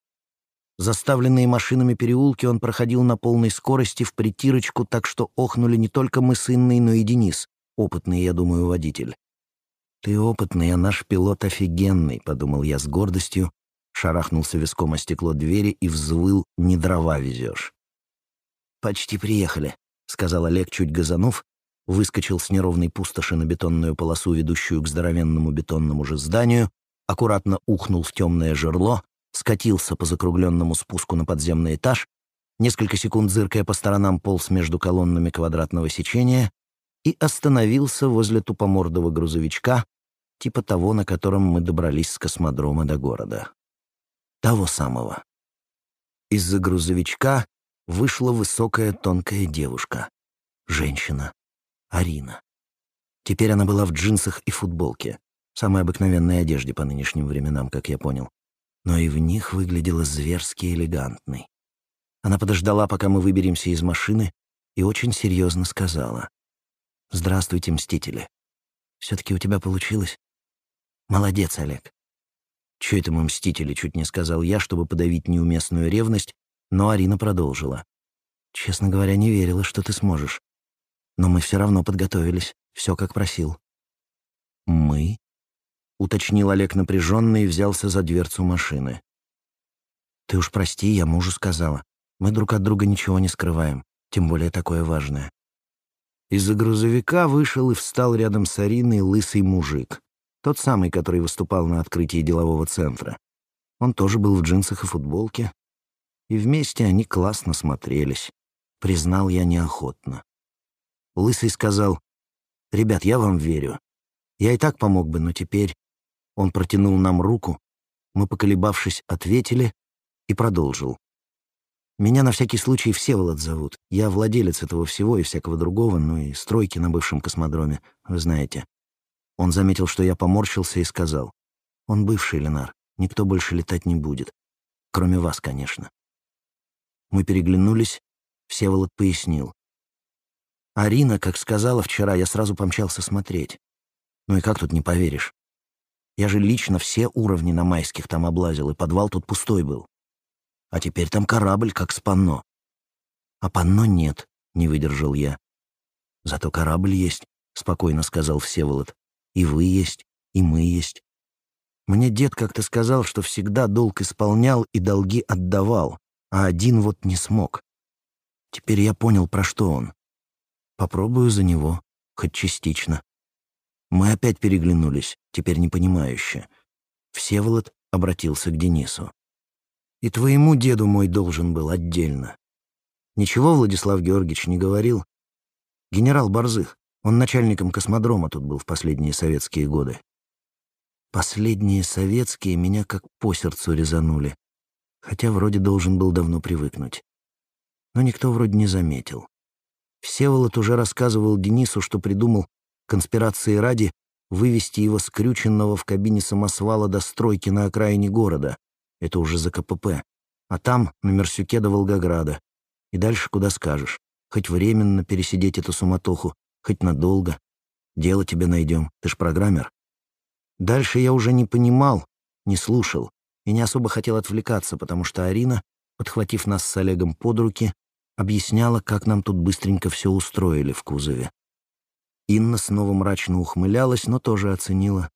Speaker 1: Заставленные машинами переулки он проходил на полной скорости в притирочку, так что охнули не только мы с Инной, но и Денис, опытный, я думаю, водитель. «Ты опытный, а наш пилот офигенный», — подумал я с гордостью, шарахнулся виском о стекло двери и взвыл «не дрова везешь». «Почти приехали», — сказал Олег, чуть газанув, выскочил с неровной пустоши на бетонную полосу, ведущую к здоровенному бетонному же зданию, аккуратно ухнул в темное жерло, скатился по закругленному спуску на подземный этаж, несколько секунд зыркая по сторонам полз между колоннами квадратного сечения и остановился возле тупомордого грузовичка, типа того, на котором мы добрались с космодрома до города. Того самого. Из-за грузовичка вышла высокая тонкая девушка. Женщина. Арина. Теперь она была в джинсах и футболке. Самой обыкновенной одежде по нынешним временам, как я понял. Но и в них выглядела зверски элегантной. Она подождала, пока мы выберемся из машины, и очень серьезно сказала. «Здравствуйте, мстители. Все-таки у тебя получилось? Молодец, Олег». «Че это мы мстители?» — чуть не сказал я, чтобы подавить неуместную ревность, но Арина продолжила. «Честно говоря, не верила, что ты сможешь. Но мы все равно подготовились, все как просил». «Мы?» — уточнил Олег напряженно и взялся за дверцу машины. «Ты уж прости, я мужу сказала. Мы друг от друга ничего не скрываем, тем более такое важное. Из-за грузовика вышел и встал рядом с Ариной лысый мужик. Тот самый, который выступал на открытии делового центра. Он тоже был в джинсах и футболке. И вместе они классно смотрелись. Признал я неохотно. Лысый сказал, «Ребят, я вам верю. Я и так помог бы, но теперь...» Он протянул нам руку. Мы, поколебавшись, ответили и продолжил. Меня на всякий случай Всеволод зовут. Я владелец этого всего и всякого другого, ну и стройки на бывшем космодроме, вы знаете. Он заметил, что я поморщился и сказал. Он бывший, Ленар. Никто больше летать не будет. Кроме вас, конечно. Мы переглянулись. Всеволод пояснил. Арина, как сказала вчера, я сразу помчался смотреть. Ну и как тут не поверишь? Я же лично все уровни на майских там облазил, и подвал тут пустой был. А теперь там корабль, как с панно. А панно нет, не выдержал я. Зато корабль есть, спокойно сказал Всеволод. И вы есть, и мы есть. Мне дед как-то сказал, что всегда долг исполнял и долги отдавал, а один вот не смог. Теперь я понял, про что он. Попробую за него, хоть частично. Мы опять переглянулись, теперь непонимающе. Всеволод обратился к Денису. И твоему деду мой должен был отдельно. Ничего Владислав Георгиевич не говорил. Генерал Борзых, он начальником космодрома тут был в последние советские годы. Последние советские меня как по сердцу резанули, хотя вроде должен был давно привыкнуть. Но никто вроде не заметил. Всеволод уже рассказывал Денису, что придумал конспирации ради вывести его скрюченного в кабине самосвала до стройки на окраине города, это уже за КПП. А там, на Мерсюке до Волгограда. И дальше куда скажешь. Хоть временно пересидеть эту суматоху, хоть надолго. Дело тебе найдем, ты ж программер. Дальше я уже не понимал, не слушал и не особо хотел отвлекаться, потому что Арина, подхватив нас с Олегом под руки, объясняла, как нам тут быстренько все устроили в кузове. Инна снова мрачно ухмылялась, но тоже оценила.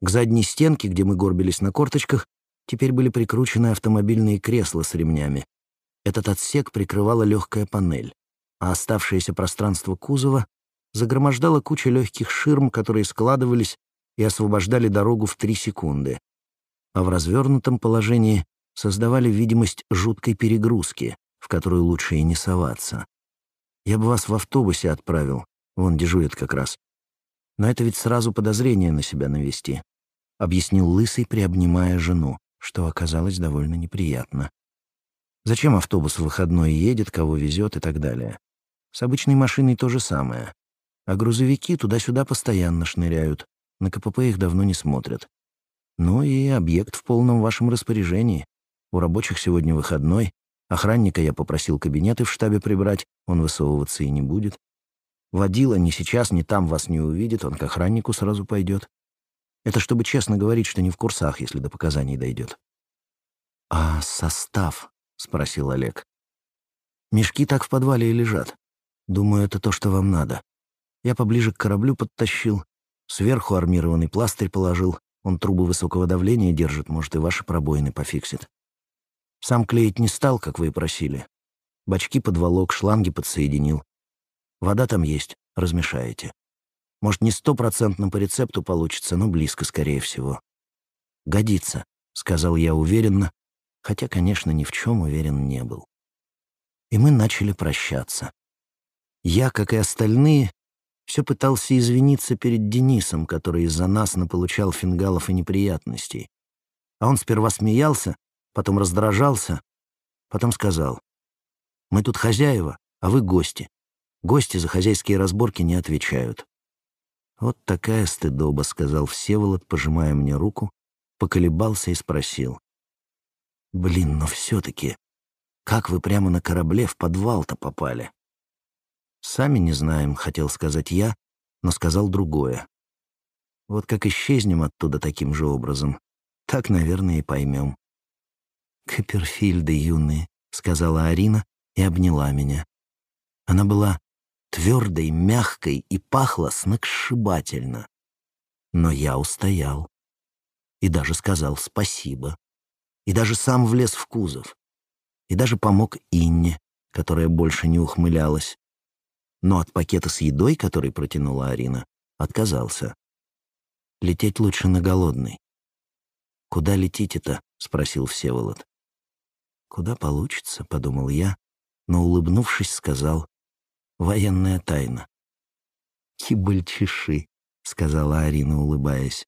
Speaker 1: К задней стенке, где мы горбились на корточках, теперь были прикручены автомобильные кресла с ремнями. Этот отсек прикрывала легкая панель, а оставшееся пространство кузова загромождала куча легких ширм, которые складывались и освобождали дорогу в три секунды, а в развернутом положении создавали видимость жуткой перегрузки, в которую лучше и не соваться. Я бы вас в автобусе отправил, вон дежурит как раз. Но это ведь сразу подозрение на себя навести, — объяснил Лысый, приобнимая жену что оказалось довольно неприятно. Зачем автобус в выходной едет, кого везет и так далее? С обычной машиной то же самое. А грузовики туда-сюда постоянно шныряют, на КПП их давно не смотрят. Ну и объект в полном вашем распоряжении. У рабочих сегодня выходной. Охранника я попросил кабинеты в штабе прибрать, он высовываться и не будет. Водила ни сейчас, ни там вас не увидит, он к охраннику сразу пойдет. Это чтобы честно говорить, что не в курсах, если до показаний дойдет. «А состав?» — спросил Олег. «Мешки так в подвале и лежат. Думаю, это то, что вам надо. Я поближе к кораблю подтащил, сверху армированный пластырь положил, он трубы высокого давления держит, может, и ваши пробоины пофиксит. Сам клеить не стал, как вы и просили. Бачки подволок, шланги подсоединил. Вода там есть, размешаете. Может, не стопроцентно по рецепту получится, но близко, скорее всего. «Годится», — сказал я уверенно, хотя, конечно, ни в чем уверен не был. И мы начали прощаться. Я, как и остальные, все пытался извиниться перед Денисом, который из-за нас наполучал фингалов и неприятностей. А он сперва смеялся, потом раздражался, потом сказал, «Мы тут хозяева, а вы гости. Гости за хозяйские разборки не отвечают. «Вот такая стыдоба», — сказал Всеволод, пожимая мне руку, поколебался и спросил. «Блин, но все-таки, как вы прямо на корабле в подвал-то попали?» «Сами не знаем», — хотел сказать я, но сказал другое. «Вот как исчезнем оттуда таким же образом, так, наверное, и поймем». «Копперфильды юные», — сказала Арина и обняла меня. Она была твердой, мягкой и пахло сногсшибательно. Но я устоял. И даже сказал спасибо. И даже сам влез в кузов. И даже помог Инне, которая больше не ухмылялась. Но от пакета с едой, который протянула Арина, отказался. Лететь лучше на голодный. «Куда летите-то?» — спросил Всеволод. «Куда получится», — подумал я, но, улыбнувшись, сказал Военная тайна. «Кибальчиши», — сказала Арина, улыбаясь.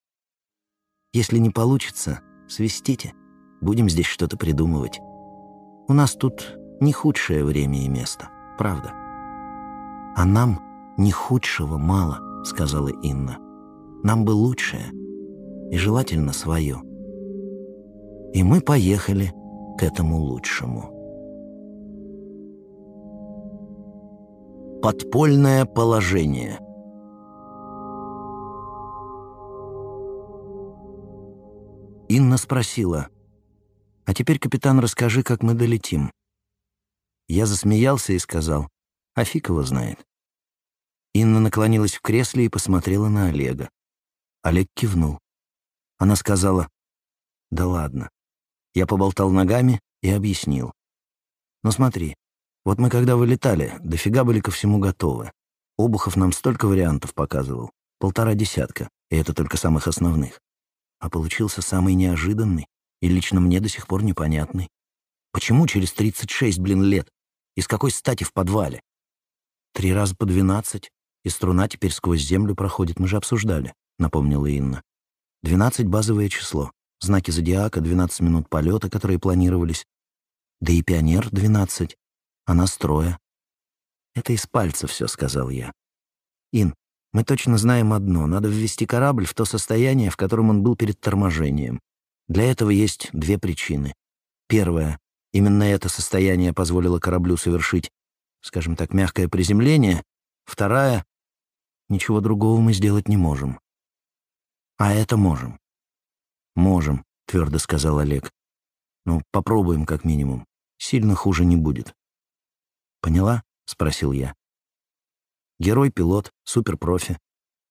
Speaker 1: «Если не получится, Свистите. Будем здесь что-то придумывать. У нас тут не худшее время и место, правда. А нам не худшего мало, сказала Инна. Нам бы лучшее, и желательно свое. И мы поехали к этому лучшему. Подпольное положение Инна спросила, «А теперь, капитан, расскажи, как мы долетим». Я засмеялся и сказал, «А фиг его знает». Инна наклонилась в кресле и посмотрела на Олега. Олег кивнул. Она сказала, «Да ладно». Я поболтал ногами и объяснил. «Ну смотри, вот мы когда вылетали, дофига были ко всему готовы. Обухов нам столько вариантов показывал, полтора десятка, и это только самых основных. А получился самый неожиданный и лично мне до сих пор непонятный. Почему через 36, блин, лет? И с какой стати в подвале? Три раза по двенадцать, и струна теперь сквозь землю проходит, мы же обсуждали, напомнила Инна. Двенадцать — базовое число. Знаки зодиака, двенадцать минут полета, которые планировались. Да и пионер — двенадцать. А настроя. Это из пальца все, сказал я. Ин, мы точно знаем одно. Надо ввести корабль в то состояние, в котором он был перед торможением. Для этого есть две причины. Первая. Именно это состояние позволило кораблю совершить, скажем так, мягкое приземление. Вторая. Ничего другого мы сделать не можем. А это можем. Можем, твердо сказал Олег. Ну, попробуем как минимум. Сильно хуже не будет. Поняла? спросил я. Герой-пилот, суперпрофи.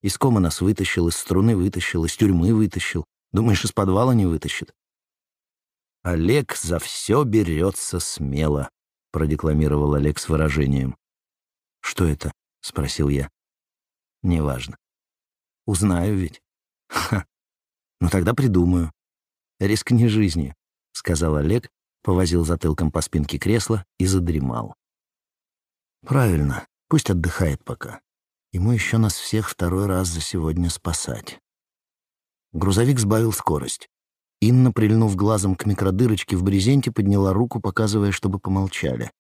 Speaker 1: Из кома нас вытащил, из струны вытащил, из тюрьмы вытащил. Думаешь, из подвала не вытащит? Олег за все берется смело, продекламировал Олег с выражением. Что это? спросил я. Неважно. Узнаю ведь. Ха. Ну тогда придумаю. Рискни жизнью, сказал Олег, повозил затылком по спинке кресла и задремал. Правильно, пусть отдыхает пока. Ему еще нас всех второй раз за сегодня спасать. Грузовик сбавил скорость. Инна, прильнув глазом к микродырочке в брезенте, подняла руку, показывая, чтобы помолчали.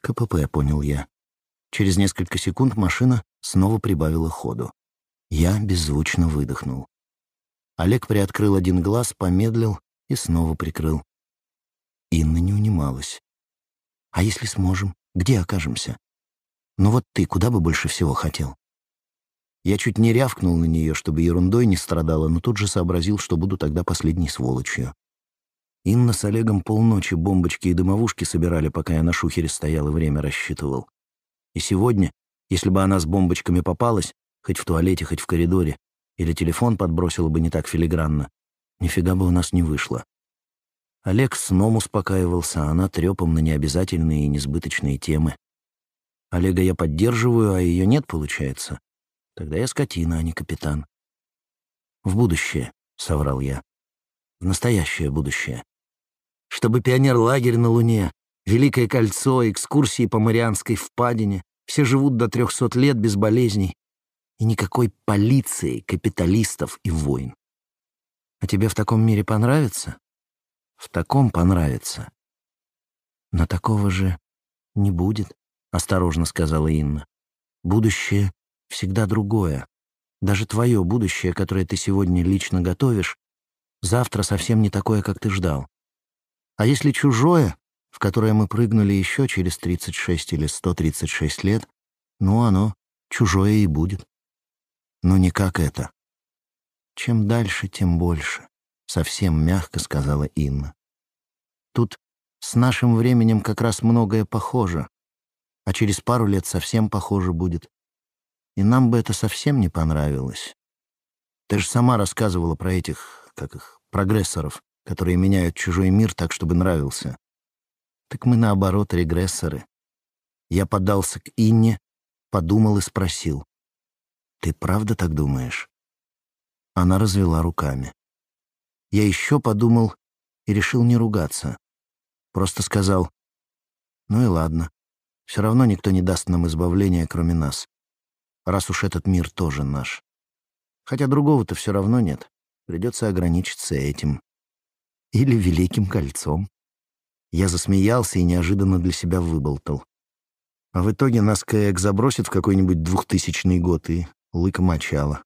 Speaker 1: КПП, понял я. Через несколько секунд машина снова прибавила ходу. Я беззвучно выдохнул. Олег приоткрыл один глаз, помедлил и снова прикрыл. Инна не унималась. «А если сможем? Где окажемся? Ну вот ты куда бы больше всего хотел?» Я чуть не рявкнул на нее, чтобы ерундой не страдала, но тут же сообразил, что буду тогда последней сволочью. Инна с Олегом полночи бомбочки и дымовушки собирали, пока я на шухере стоял и время рассчитывал. И сегодня, если бы она с бомбочками попалась, хоть в туалете, хоть в коридоре, или телефон подбросила бы не так филигранно, нифига бы у нас не вышло. Олег сном успокаивался, а она трепом на необязательные и несбыточные темы. Олега я поддерживаю, а ее нет, получается. Тогда я скотина, а не капитан. В будущее, — соврал я. В настоящее будущее. Чтобы пионер-лагерь на Луне, Великое кольцо, экскурсии по Марианской впадине, все живут до трехсот лет без болезней, и никакой полиции, капиталистов и войн. А тебе в таком мире понравится? В таком понравится. Но такого же не будет, осторожно сказала Инна. Будущее всегда другое. Даже твое будущее, которое ты сегодня лично готовишь, завтра совсем не такое, как ты ждал. А если чужое, в которое мы прыгнули еще через 36 или 136 лет, ну, оно чужое и будет. Но не как это. Чем дальше, тем больше, совсем мягко сказала Инна. Тут с нашим временем как раз многое похоже, а через пару лет совсем похоже будет. И нам бы это совсем не понравилось. Ты же сама рассказывала про этих, как их, прогрессоров, которые меняют чужой мир так, чтобы нравился. Так мы, наоборот, регрессоры. Я подался к Инне, подумал и спросил. «Ты правда так думаешь?» Она развела руками. Я еще подумал и решил не ругаться. Просто сказал, «Ну и ладно. Все равно никто не даст нам избавления, кроме нас. Раз уж этот мир тоже наш. Хотя другого-то все равно нет. Придется ограничиться этим». Или Великим кольцом. Я засмеялся и неожиданно для себя выболтал. А в итоге нас КЭК забросит в какой-нибудь двухтысячный год и лыка мочала.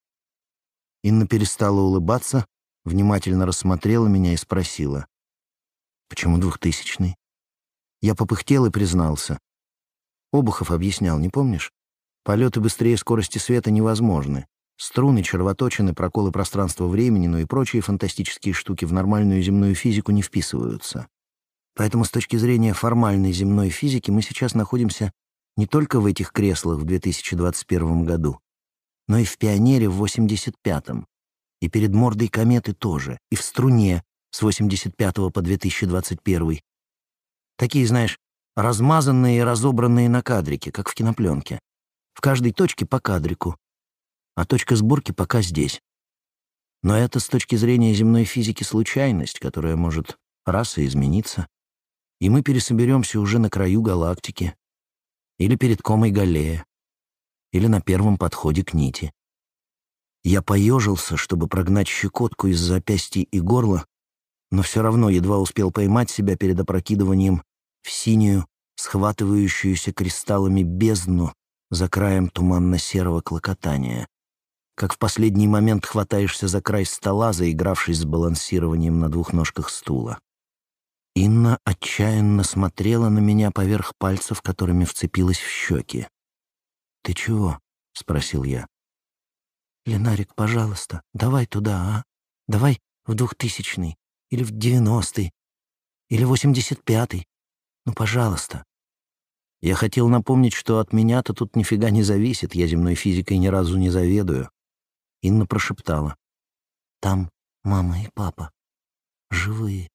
Speaker 1: Инна перестала улыбаться, внимательно рассмотрела меня и спросила. «Почему двухтысячный?» Я попыхтел и признался. Обухов объяснял, не помнишь? Полеты быстрее скорости света невозможны. Струны, червоточины, проколы пространства-времени, ну и прочие фантастические штуки в нормальную земную физику не вписываются. Поэтому с точки зрения формальной земной физики мы сейчас находимся не только в этих креслах в 2021 году, но и в «Пионере» в 85-м, и перед мордой кометы тоже, и в «Струне» с 85 по 2021. Такие, знаешь, размазанные и разобранные на кадрике, как в кинопленке. В каждой точке по кадрику, а точка сборки пока здесь. Но это с точки зрения земной физики случайность, которая может раз и измениться, и мы пересоберемся уже на краю галактики, или перед комой Галлея, или на первом подходе к нити. Я поежился, чтобы прогнать щекотку из запястья и горла, но все равно едва успел поймать себя перед опрокидыванием в синюю, схватывающуюся кристаллами бездну за краем туманно-серого клокотания как в последний момент хватаешься за край стола, заигравшись с балансированием на двух ножках стула. Инна отчаянно смотрела на меня поверх пальцев, которыми вцепилась в щеки. «Ты чего?» — спросил я. «Ленарик, пожалуйста, давай туда, а? Давай в двухтысячный, или в девяностый, или восемьдесят пятый. Ну, пожалуйста». Я хотел напомнить, что от меня-то тут нифига не зависит, я земной физикой ни разу не заведую. Инна прошептала. «Там мама и папа. Живые».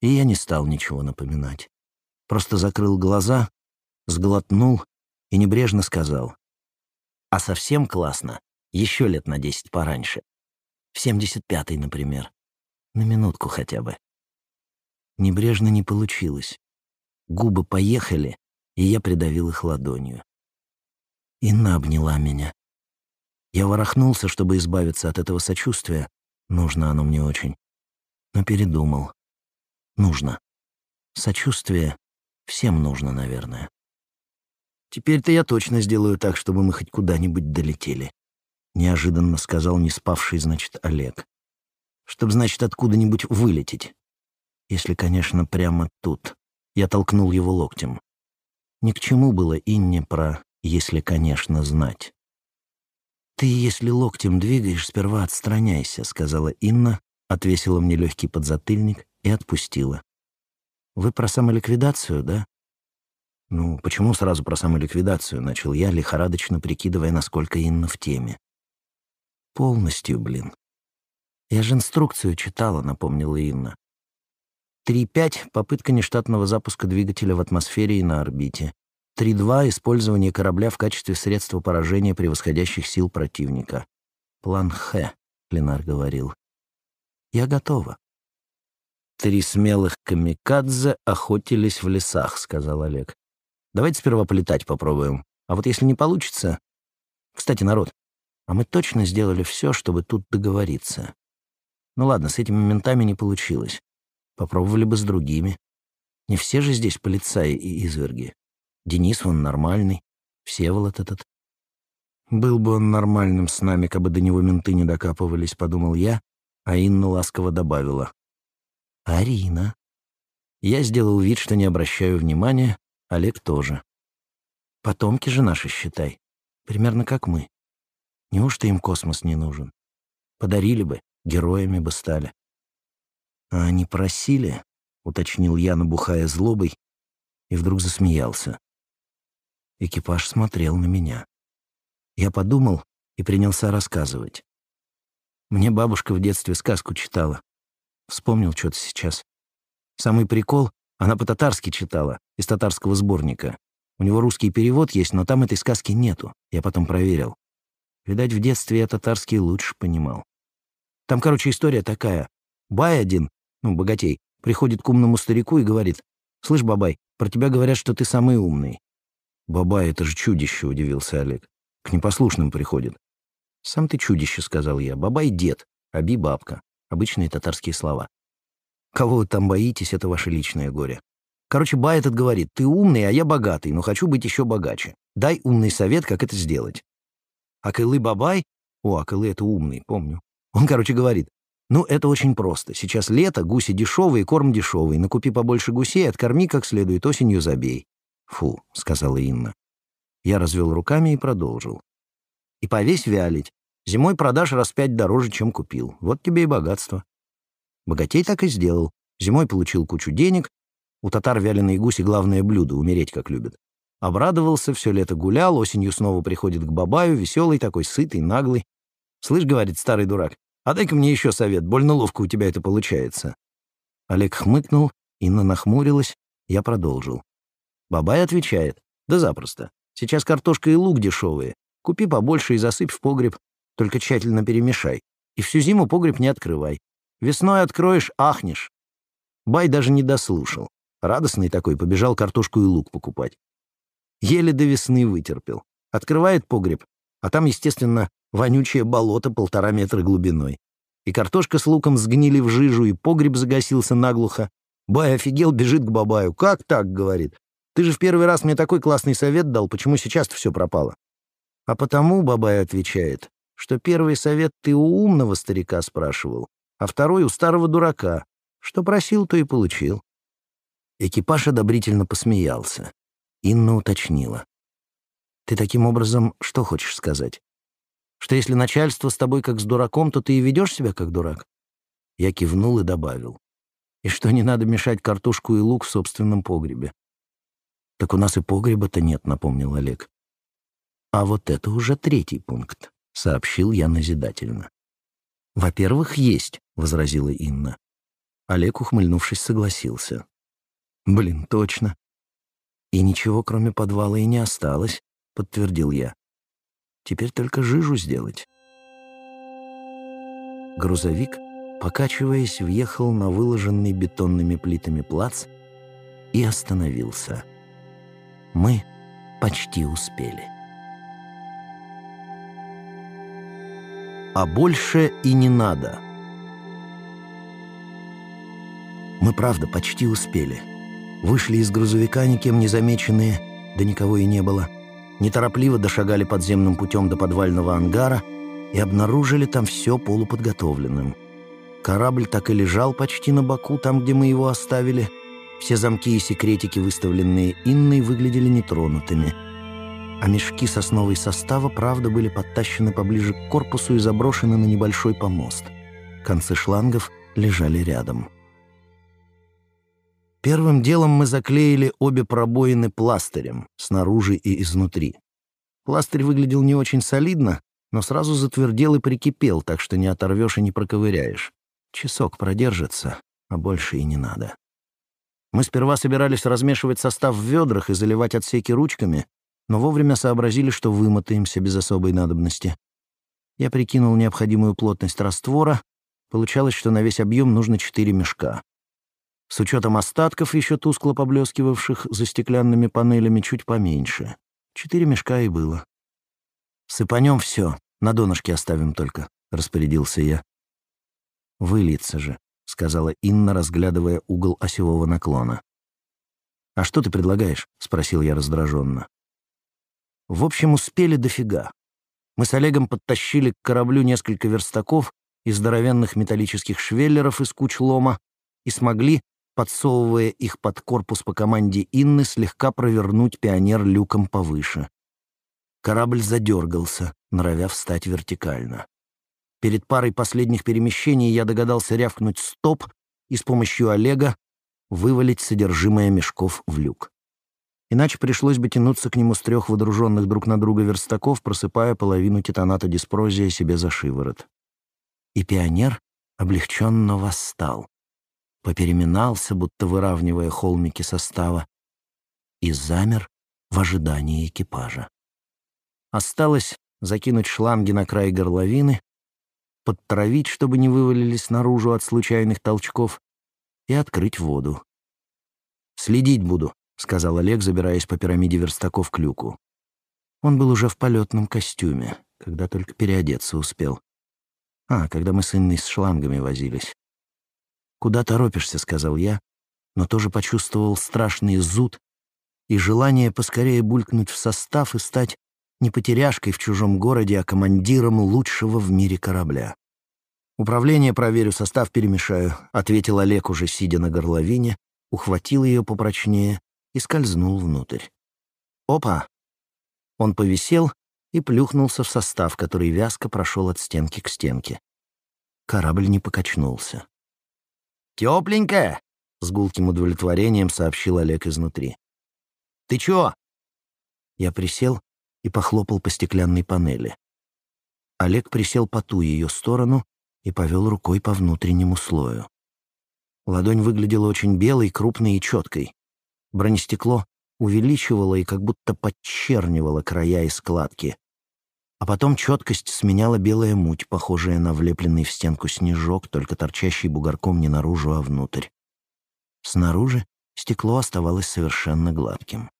Speaker 1: И я не стал ничего напоминать. Просто закрыл глаза, сглотнул и небрежно сказал. «А совсем классно. Еще лет на десять пораньше. В семьдесят пятый, например. На минутку хотя бы». Небрежно не получилось. Губы поехали, и я придавил их ладонью. Инна обняла меня. Я ворохнулся, чтобы избавиться от этого сочувствия. Нужно оно мне очень. Но передумал. Нужно. Сочувствие всем нужно, наверное. Теперь-то я точно сделаю так, чтобы мы хоть куда-нибудь долетели. Неожиданно сказал не спавший, значит, Олег. Чтоб, значит, откуда-нибудь вылететь. Если, конечно, прямо тут. Я толкнул его локтем. Ни к чему было Инне про «если, конечно, знать». «Ты, если локтем двигаешь, сперва отстраняйся», — сказала Инна, отвесила мне легкий подзатыльник и отпустила. «Вы про самоликвидацию, да?» «Ну, почему сразу про самоликвидацию?» — начал я, лихорадочно прикидывая, насколько Инна в теме. «Полностью, блин. Я же инструкцию читала», — напомнила Инна. 3.5 — попытка нештатного запуска двигателя в атмосфере и на орбите. 3.2. Использование корабля в качестве средства поражения превосходящих сил противника. План Х, Ленар говорил. Я готова. Три смелых камикадзе охотились в лесах, сказал Олег. Давайте сперва полетать попробуем. А вот если не получится... Кстати, народ, а мы точно сделали все, чтобы тут договориться. Ну ладно, с этими ментами не получилось. Попробовали бы с другими. Не все же здесь полицаи и изверги. Денис он нормальный, Всеволод этот. Был бы он нормальным с нами, кабы до него менты не докапывались, подумал я, а Инна ласково добавила. Арина. Я сделал вид, что не обращаю внимания, Олег тоже. Потомки же наши, считай. Примерно как мы. Неужто им космос не нужен? Подарили бы, героями бы стали. А они просили, уточнил я, набухая злобой, и вдруг засмеялся. Экипаж смотрел на меня. Я подумал и принялся рассказывать. Мне бабушка в детстве сказку читала. Вспомнил что-то сейчас. Самый прикол, она по-татарски читала, из татарского сборника. У него русский перевод есть, но там этой сказки нету. Я потом проверил. Видать, в детстве я татарский лучше понимал. Там, короче, история такая. Бай один, ну, богатей, приходит к умному старику и говорит, «Слышь, бабай, про тебя говорят, что ты самый умный. «Бабай, это же чудище», — удивился Олег. «К непослушным приходит». «Сам ты чудище», — сказал я. «Бабай — дед, аби — бабка». Обычные татарские слова. Кого вы там боитесь, это ваше личное горе. Короче, Бай этот говорит, ты умный, а я богатый, но хочу быть еще богаче. Дай умный совет, как это сделать. Акылы Бабай, о, Акылы это умный, помню. Он, короче, говорит, ну, это очень просто. Сейчас лето, гуси дешевые, корм дешевый. Накупи побольше гусей, откорми как следует, осенью забей. Фу, сказала Инна. Я развел руками и продолжил. И повесь вялить. Зимой продашь раз пять дороже, чем купил. Вот тебе и богатство. Богатей так и сделал. Зимой получил кучу денег. У татар вяленые гуси — главное блюдо, умереть как любят. Обрадовался, все лето гулял, осенью снова приходит к бабаю, веселый такой, сытый, наглый. «Слышь, — говорит старый дурак, — а дай-ка мне еще совет, больно ловко у тебя это получается». Олег хмыкнул, Инна нахмурилась, я продолжил. Бабай отвечает, «Да запросто. Сейчас картошка и лук дешевые. Купи побольше и засыпь в погреб, только тщательно перемешай. И всю зиму погреб не открывай. Весной откроешь, ахнешь. Бай даже не дослушал. Радостный такой, побежал картошку и лук покупать. Еле до весны вытерпел. Открывает погреб, а там, естественно, вонючее болото полтора метра глубиной. И картошка с луком сгнили в жижу, и погреб загасился наглухо. Бай офигел, бежит к бабаю. «Как так?» — говорит. «Ты же в первый раз мне такой классный совет дал, почему сейчас-то все пропало?» А потому, Бабай отвечает, что первый совет ты у умного старика спрашивал, а второй у старого дурака. Что просил, то и получил. Экипаж одобрительно посмеялся. Инна уточнила. «Ты таким образом что хочешь сказать? Что если начальство с тобой как с дураком, то ты и ведешь себя как дурак?» Я кивнул и добавил. «И что не надо мешать картошку и лук в собственном погребе?» «Так у нас и погреба-то нет», — напомнил Олег. «А вот это уже третий пункт», — сообщил я назидательно. «Во-первых, есть», — возразила Инна. Олег, ухмыльнувшись, согласился. «Блин, точно». «И ничего, кроме подвала, и не осталось», — подтвердил я. «Теперь только жижу сделать». Грузовик, покачиваясь, въехал на выложенный бетонными плитами плац и остановился. Мы почти успели. а больше и не надо. Мы, правда, почти успели. Вышли из грузовика никем не замеченные, да никого и не было. Неторопливо дошагали подземным путем до подвального ангара и обнаружили там все полуподготовленным. Корабль так и лежал почти на боку, там, где мы его оставили. Все замки и секретики, выставленные Инной, выглядели нетронутыми — а мешки сосновой состава, правда, были подтащены поближе к корпусу и заброшены на небольшой помост. Концы шлангов лежали рядом. Первым делом мы заклеили обе пробоины пластырем, снаружи и изнутри. Пластырь выглядел не очень солидно, но сразу затвердел и прикипел, так что не оторвешь и не проковыряешь. Часок продержится, а больше и не надо. Мы сперва собирались размешивать состав в ведрах и заливать отсеки ручками, но вовремя сообразили, что вымотаемся без особой надобности. Я прикинул необходимую плотность раствора. Получалось, что на весь объем нужно четыре мешка. С учетом остатков, еще тускло поблескивавших за стеклянными панелями, чуть поменьше. Четыре мешка и было. «Сыпанем все, на донышке оставим только», — распорядился я. «Выльется же», — сказала Инна, разглядывая угол осевого наклона. «А что ты предлагаешь?» — спросил я раздраженно. В общем, успели дофига. Мы с Олегом подтащили к кораблю несколько верстаков и здоровенных металлических швеллеров из куч лома и смогли, подсовывая их под корпус по команде Инны, слегка провернуть пионер люком повыше. Корабль задергался, норовя встать вертикально. Перед парой последних перемещений я догадался рявкнуть «стоп» и с помощью Олега вывалить содержимое мешков в люк. Иначе пришлось бы тянуться к нему с трех водруженных друг на друга верстаков, просыпая половину титаната диспрозия себе за шиворот. И пионер облегченно восстал. Попереминался, будто выравнивая холмики состава, и замер в ожидании экипажа. Осталось закинуть шланги на край горловины, подтравить, чтобы не вывалились наружу от случайных толчков, и открыть воду. «Следить буду», — сказал Олег, забираясь по пирамиде верстаков к люку. Он был уже в полетном костюме, когда только переодеться успел. А, когда мы с Инной с шлангами возились. «Куда торопишься?» — сказал я, но тоже почувствовал страшный зуд и желание поскорее булькнуть в состав и стать не потеряшкой в чужом городе, а командиром лучшего в мире корабля. «Управление проверю, состав перемешаю», — ответил Олег, уже сидя на горловине, ухватил ее попрочнее и скользнул внутрь. «Опа!» Он повисел и плюхнулся в состав, который вязко прошел от стенки к стенке. Корабль не покачнулся. «Тепленькая!» — с гулким удовлетворением сообщил Олег изнутри. «Ты чё?» Я присел и похлопал по стеклянной панели. Олег присел по ту ее сторону и повел рукой по внутреннему слою. Ладонь выглядела очень белой, крупной и четкой. Бронестекло увеличивало и как будто подчернивало края и складки. А потом четкость сменяла белая муть, похожая на влепленный в стенку снежок, только торчащий бугорком не наружу, а внутрь. Снаружи стекло оставалось совершенно гладким.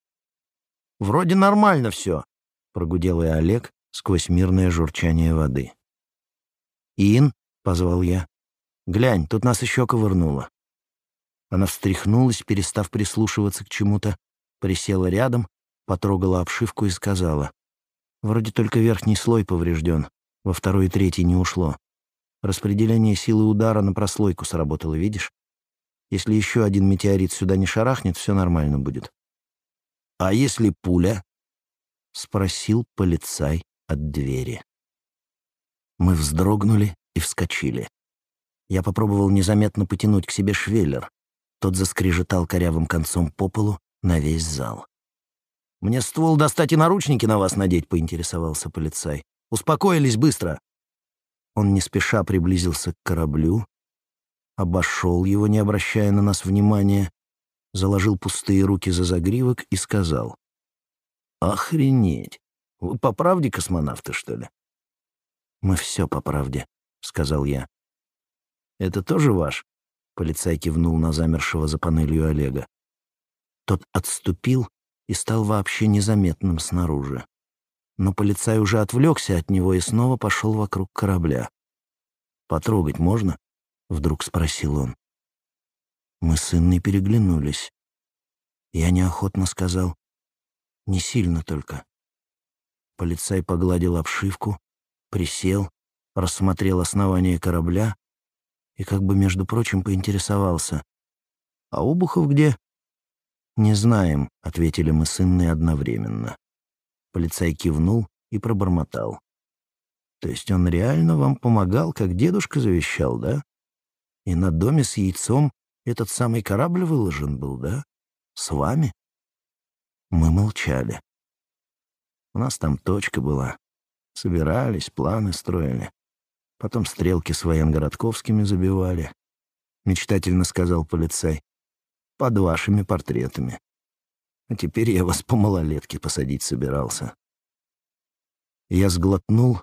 Speaker 1: «Вроде нормально все», — прогудел и Олег сквозь мирное журчание воды. «Ин», — позвал я, — «глянь, тут нас еще ковырнуло». Она встряхнулась, перестав прислушиваться к чему-то, присела рядом, потрогала обшивку и сказала, «Вроде только верхний слой поврежден, во второй и третий не ушло. Распределение силы удара на прослойку сработало, видишь? Если еще один метеорит сюда не шарахнет, все нормально будет». «А если пуля?» — спросил полицай от двери. Мы вздрогнули и вскочили. Я попробовал незаметно потянуть к себе швеллер. Тот заскрежетал корявым концом по полу на весь зал. «Мне ствол достать и наручники на вас надеть», — поинтересовался полицай. «Успокоились быстро». Он не спеша приблизился к кораблю, обошел его, не обращая на нас внимания, заложил пустые руки за загривок и сказал. «Охренеть! Вы по правде космонавты, что ли?» «Мы все по правде», — сказал я. «Это тоже ваш?» — полицай кивнул на замершего за панелью Олега. Тот отступил и стал вообще незаметным снаружи. Но полицай уже отвлекся от него и снова пошел вокруг корабля. «Потрогать можно?» — вдруг спросил он. Мы с Инной переглянулись. Я неохотно сказал, «Не сильно только». Полицай погладил обшивку, присел, рассмотрел основание корабля и как бы, между прочим, поинтересовался. «А Обухов где?» «Не знаем», — ответили мы с Инной одновременно. Полицай кивнул и пробормотал. «То есть он реально вам помогал, как дедушка завещал, да? И на доме с яйцом этот самый корабль выложен был, да? С вами?» Мы молчали. У нас там точка была. Собирались, планы строили. Потом стрелки с военгородковскими забивали. Мечтательно сказал полицай. Под вашими портретами. А теперь я вас по малолетке посадить собирался. Я сглотнул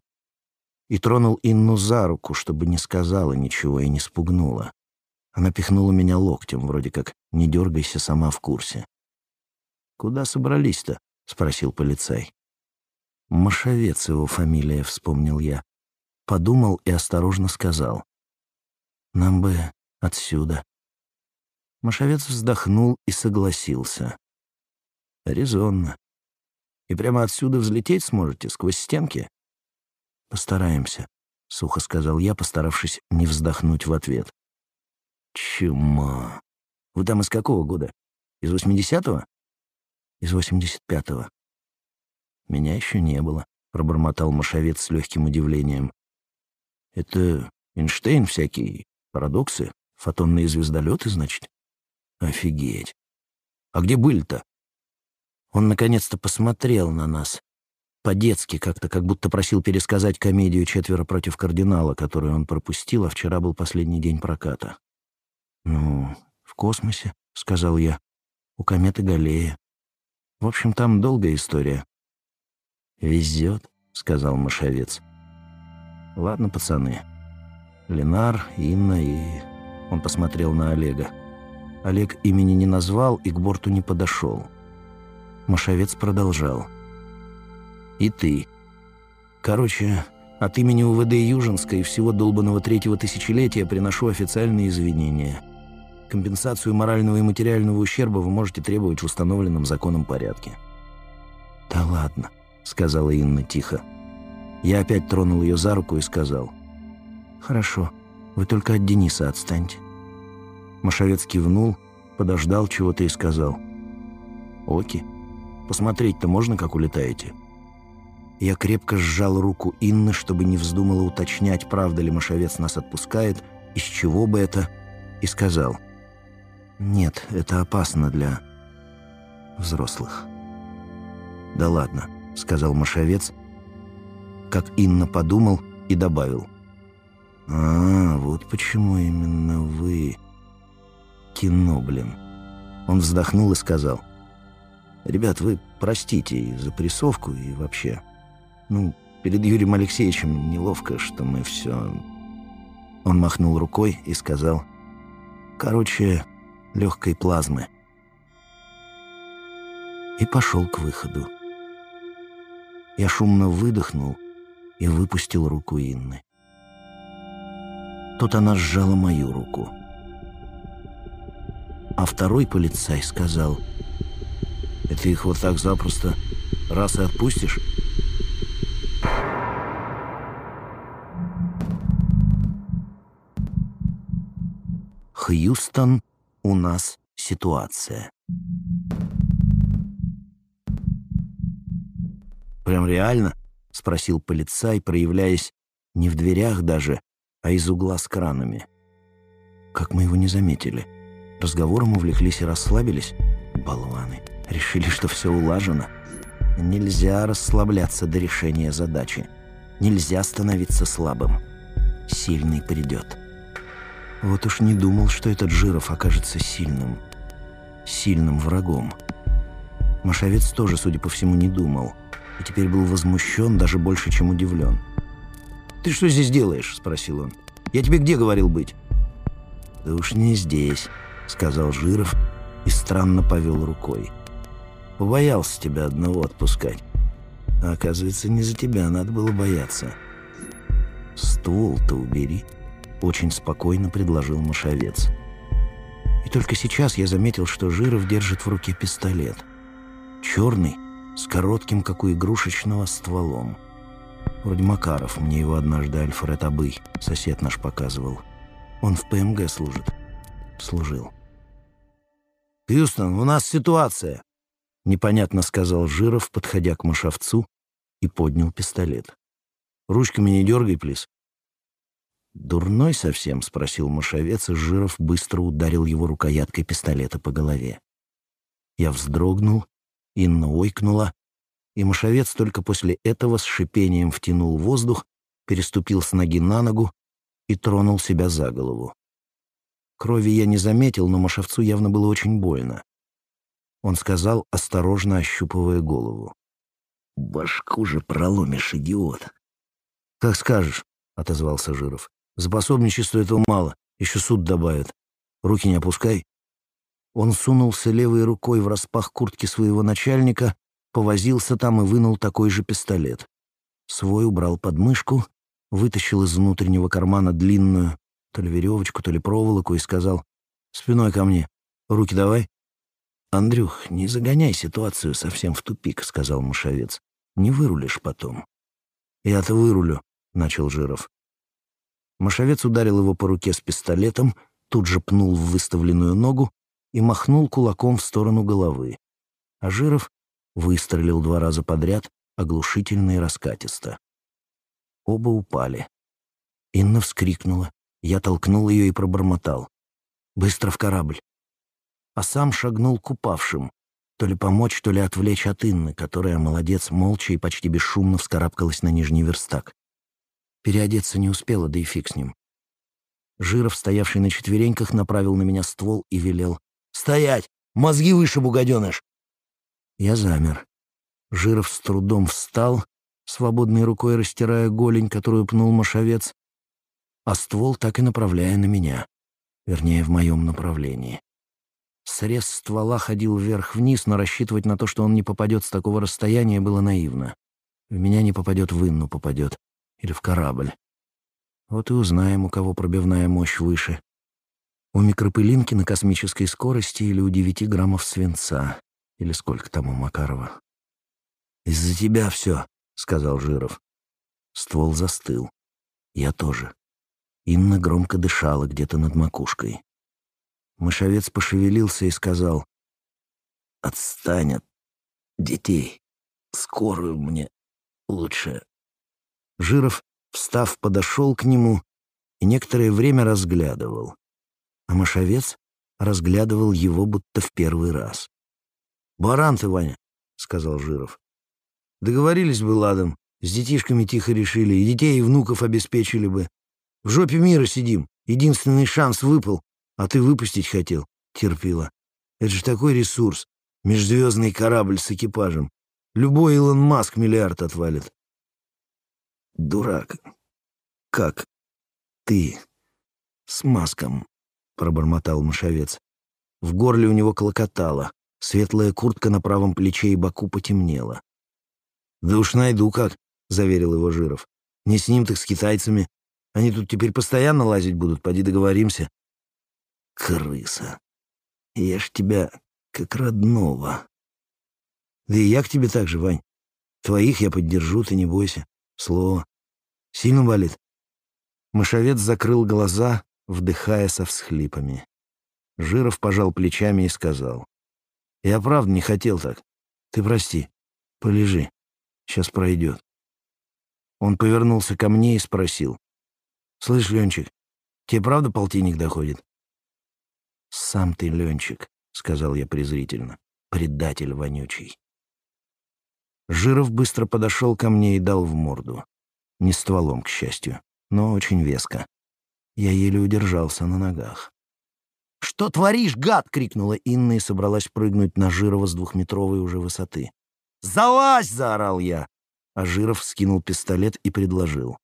Speaker 1: и тронул Инну за руку, чтобы не сказала ничего и не спугнула. Она пихнула меня локтем, вроде как «не дергайся, сама в курсе». «Куда собрались-то?» — спросил полицай. Машовец его фамилия, вспомнил я. Подумал и осторожно сказал. Нам бы отсюда. Машовец вздохнул и согласился. Резонно. И прямо отсюда взлететь сможете, сквозь стенки? Постараемся, — сухо сказал я, постаравшись не вздохнуть в ответ. Чума. Вы там из какого года? Из восьмидесятого? Из восемьдесят пятого. Меня еще не было, пробормотал Машовец с легким удивлением. Это Эйнштейн всякие, парадоксы, фотонные звездолеты, значит? Офигеть. А где были-то? Он наконец-то посмотрел на нас. По-детски как-то, как будто просил пересказать комедию «Четверо против кардинала», которую он пропустил, а вчера был последний день проката. «Ну, в космосе», — сказал я, — «у кометы Галлея. В общем, там долгая история. «Везет», — сказал Машовец. «Ладно, пацаны. Ленар, Инна и...» Он посмотрел на Олега. Олег имени не назвал и к борту не подошел. Машовец продолжал. «И ты. Короче, От имени УВД Южинска и всего долбанного третьего тысячелетия приношу официальные извинения. Компенсацию морального и материального ущерба вы можете требовать в установленном законом порядке». «Да ладно», — сказала Инна тихо. Я опять тронул ее за руку и сказал. «Хорошо, вы только от Дениса отстаньте». Машовец кивнул, подождал чего-то и сказал. «Оки, посмотреть-то можно, как улетаете?» Я крепко сжал руку Инны, чтобы не вздумала уточнять, правда ли Машовец нас отпускает, из чего бы это, и сказал. «Нет, это опасно для взрослых». «Да ладно», — сказал Машовец, как Инна подумал и добавил. «А, вот почему именно вы...» «Кино, блин». Он вздохнул и сказал. «Ребят, вы простите и за прессовку, и вообще. Ну, перед Юрием Алексеевичем неловко, что мы все...» Он махнул рукой и сказал. «Короче, легкой плазмы». И пошел к выходу. Я шумно выдохнул и выпустил руку Инны. Тут она сжала мою руку. А второй полицай сказал, «Это их вот так запросто раз и отпустишь?» Хьюстон, у нас ситуация. «Прям реально?» — спросил полицай, проявляясь не в дверях даже, а из угла с кранами. Как мы его не заметили. Разговором увлеклись и расслабились. Болваны. Решили, что все улажено. Нельзя расслабляться до решения задачи. Нельзя становиться слабым. Сильный придет. Вот уж не думал, что этот Жиров окажется сильным. Сильным врагом. Машовец тоже, судя по всему, не думал и теперь был возмущен даже больше, чем удивлен. «Ты что здесь делаешь?» — спросил он. «Я тебе где говорил быть?» «Да уж не здесь», — сказал Жиров и странно повел рукой. «Побоялся тебя одного отпускать. А оказывается, не за тебя надо было бояться». «Ствол-то убери», — очень спокойно предложил Машовец. И только сейчас я заметил, что Жиров держит в руке пистолет. Черный, с коротким, как у игрушечного, стволом. Вроде Макаров, мне его однажды Альфред Абый, сосед наш показывал. Он в ПМГ служит. Служил. «Хьюстон, у нас ситуация!» Непонятно сказал Жиров, подходя к Машовцу, и поднял пистолет. «Ручками не дергай, плиз». «Дурной совсем?» — спросил Машовец, и Жиров быстро ударил его рукояткой пистолета по голове. Я вздрогнул Инна ойкнула, и мышовец только после этого с шипением втянул воздух, переступил с ноги на ногу и тронул себя за голову. Крови я не заметил, но Машевцу явно было очень больно. Он сказал, осторожно ощупывая голову. «Башку же проломишь, идиот!» «Как скажешь», — отозвался Жиров. «За пособничество этого мало, еще суд добавят. Руки не опускай». Он сунулся левой рукой в распах куртки своего начальника, повозился там и вынул такой же пистолет. Свой убрал под мышку, вытащил из внутреннего кармана длинную, то ли веревочку, то ли проволоку, и сказал «Спиной ко мне. Руки давай». «Андрюх, не загоняй ситуацию совсем в тупик», — сказал Мушавец. «Не вырулишь потом». «Я-то вырулю», — начал Жиров. Машовец ударил его по руке с пистолетом, тут же пнул в выставленную ногу и махнул кулаком в сторону головы. А Жиров выстрелил два раза подряд, оглушительно и раскатисто. Оба упали. Инна вскрикнула. Я толкнул ее и пробормотал. «Быстро в корабль!» А сам шагнул к упавшим, то ли помочь, то ли отвлечь от Инны, которая, молодец, молча и почти бесшумно вскарабкалась на нижний верстак. Переодеться не успела, да и фиг с ним. Жиров, стоявший на четвереньках, направил на меня ствол и велел Стоять! Мозги выше, бугаденыш!» Я замер. Жиров с трудом встал, свободной рукой растирая голень, которую пнул машовец, а ствол так и направляя на меня, вернее, в моем направлении. Срез ствола ходил вверх-вниз, но рассчитывать на то, что он не попадет с такого расстояния, было наивно. В меня не попадет, в Инну попадет. или в корабль. Вот и узнаем, у кого пробивная мощь выше. У микропылинки на космической скорости или у девяти граммов свинца. Или сколько там у Макарова. «Из-за тебя все», — сказал Жиров. Ствол застыл. Я тоже. Инна громко дышала где-то над макушкой. Мышовец пошевелился и сказал, «Отстань от детей. Скорую мне лучше». Жиров, встав, подошел к нему и некоторое время разглядывал. А Мышовец разглядывал его будто в первый раз. «Баран ты, Ваня», — сказал Жиров. «Договорились бы ладом, с детишками тихо решили, и детей, и внуков обеспечили бы. В жопе мира сидим, единственный шанс выпал, а ты выпустить хотел, терпила. Это же такой ресурс, межзвездный корабль с экипажем. Любой Илон Маск миллиард отвалит. Дурак. Как ты с Маском, пробормотал мышовец. В горле у него клокотало. Светлая куртка на правом плече и боку потемнела. «Да уж найду как», — заверил его Жиров. «Не с ним, так с китайцами. Они тут теперь постоянно лазить будут, поди договоримся». «Крыса, я ж тебя как родного». «Да и я к тебе так же, Вань. Твоих я поддержу, ты не бойся. Слово. Сильно болит?» Мышовец закрыл глаза, вдыхая со всхлипами. Жиров пожал плечами и сказал. «Я правда не хотел так. Ты прости. Полежи. Сейчас пройдет». Он повернулся ко мне и спросил. «Слышь, Ленчик, тебе правда полтинник доходит?» «Сам ты, Ленчик», — сказал я презрительно, — «предатель вонючий». Жиров быстро подошел ко мне и дал в морду. Не стволом, к счастью, но очень веско. Я еле удержался на ногах. «Что творишь, гад?» — крикнула Инна и собралась прыгнуть на Жирова с двухметровой уже высоты. «Залазь!» — заорал я. А Жиров скинул пистолет и предложил.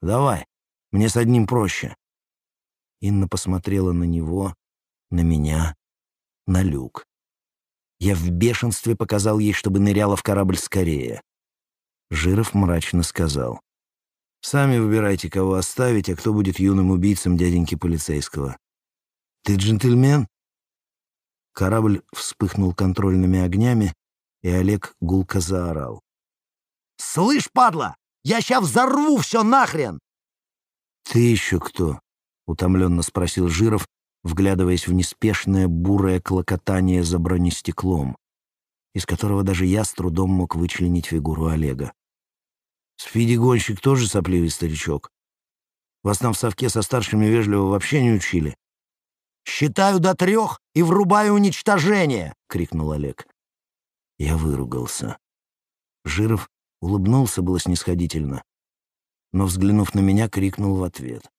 Speaker 1: «Давай, мне с одним проще». Инна посмотрела на него, на меня, на люк. Я в бешенстве показал ей, чтобы ныряла в корабль скорее. Жиров мрачно сказал. «Сами выбирайте, кого оставить, а кто будет юным убийцем дяденьки полицейского. Ты джентльмен?» Корабль вспыхнул контрольными огнями, и Олег гулко заорал. «Слышь, падла, я сейчас взорву все нахрен!» «Ты еще кто?» — утомленно спросил Жиров, вглядываясь в неспешное бурое клокотание за бронестеклом, из которого даже я с трудом мог вычленить фигуру Олега. «Спиди-гонщик тоже сопливый старичок. Вас там в совке со старшими вежливо вообще не учили?» «Считаю до трех и врубаю уничтожение!» — крикнул Олег. Я выругался. Жиров улыбнулся было снисходительно, но, взглянув на меня, крикнул в ответ.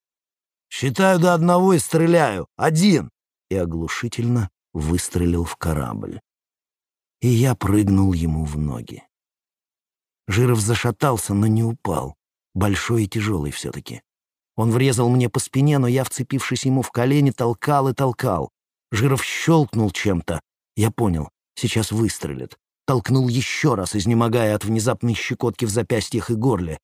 Speaker 1: «Считаю до одного и стреляю! Один!» И оглушительно выстрелил в корабль. И я прыгнул ему в ноги. Жиров зашатался, но не упал. Большой и тяжелый все-таки. Он врезал мне по спине, но я, вцепившись ему в колени, толкал и толкал. Жиров щелкнул чем-то. Я понял, сейчас выстрелит. Толкнул еще раз, изнемогая от внезапной щекотки в запястьях и горле.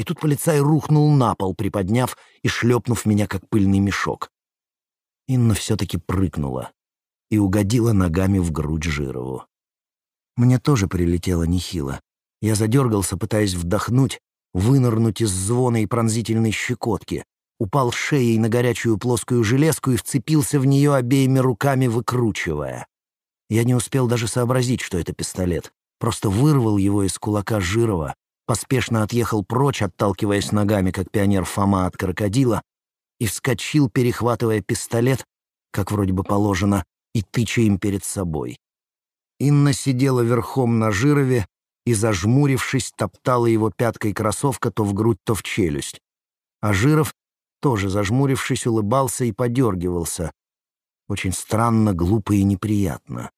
Speaker 1: И тут полицай рухнул на пол, приподняв и шлепнув меня, как пыльный мешок. Инна все-таки прыгнула и угодила ногами в грудь Жирову. Мне тоже прилетело нехило. Я задергался, пытаясь вдохнуть, вынырнуть из звона и пронзительной щекотки, упал шеей на горячую плоскую железку и вцепился в нее обеими руками, выкручивая. Я не успел даже сообразить, что это пистолет. Просто вырвал его из кулака Жирова, поспешно отъехал прочь, отталкиваясь ногами, как пионер Фома от крокодила, и вскочил, перехватывая пистолет, как вроде бы положено, и тыча им перед собой. Инна сидела верхом на Жирове, и, зажмурившись, топтала его пяткой кроссовка то в грудь, то в челюсть. А Жиров, тоже зажмурившись, улыбался и подергивался. Очень странно, глупо и неприятно.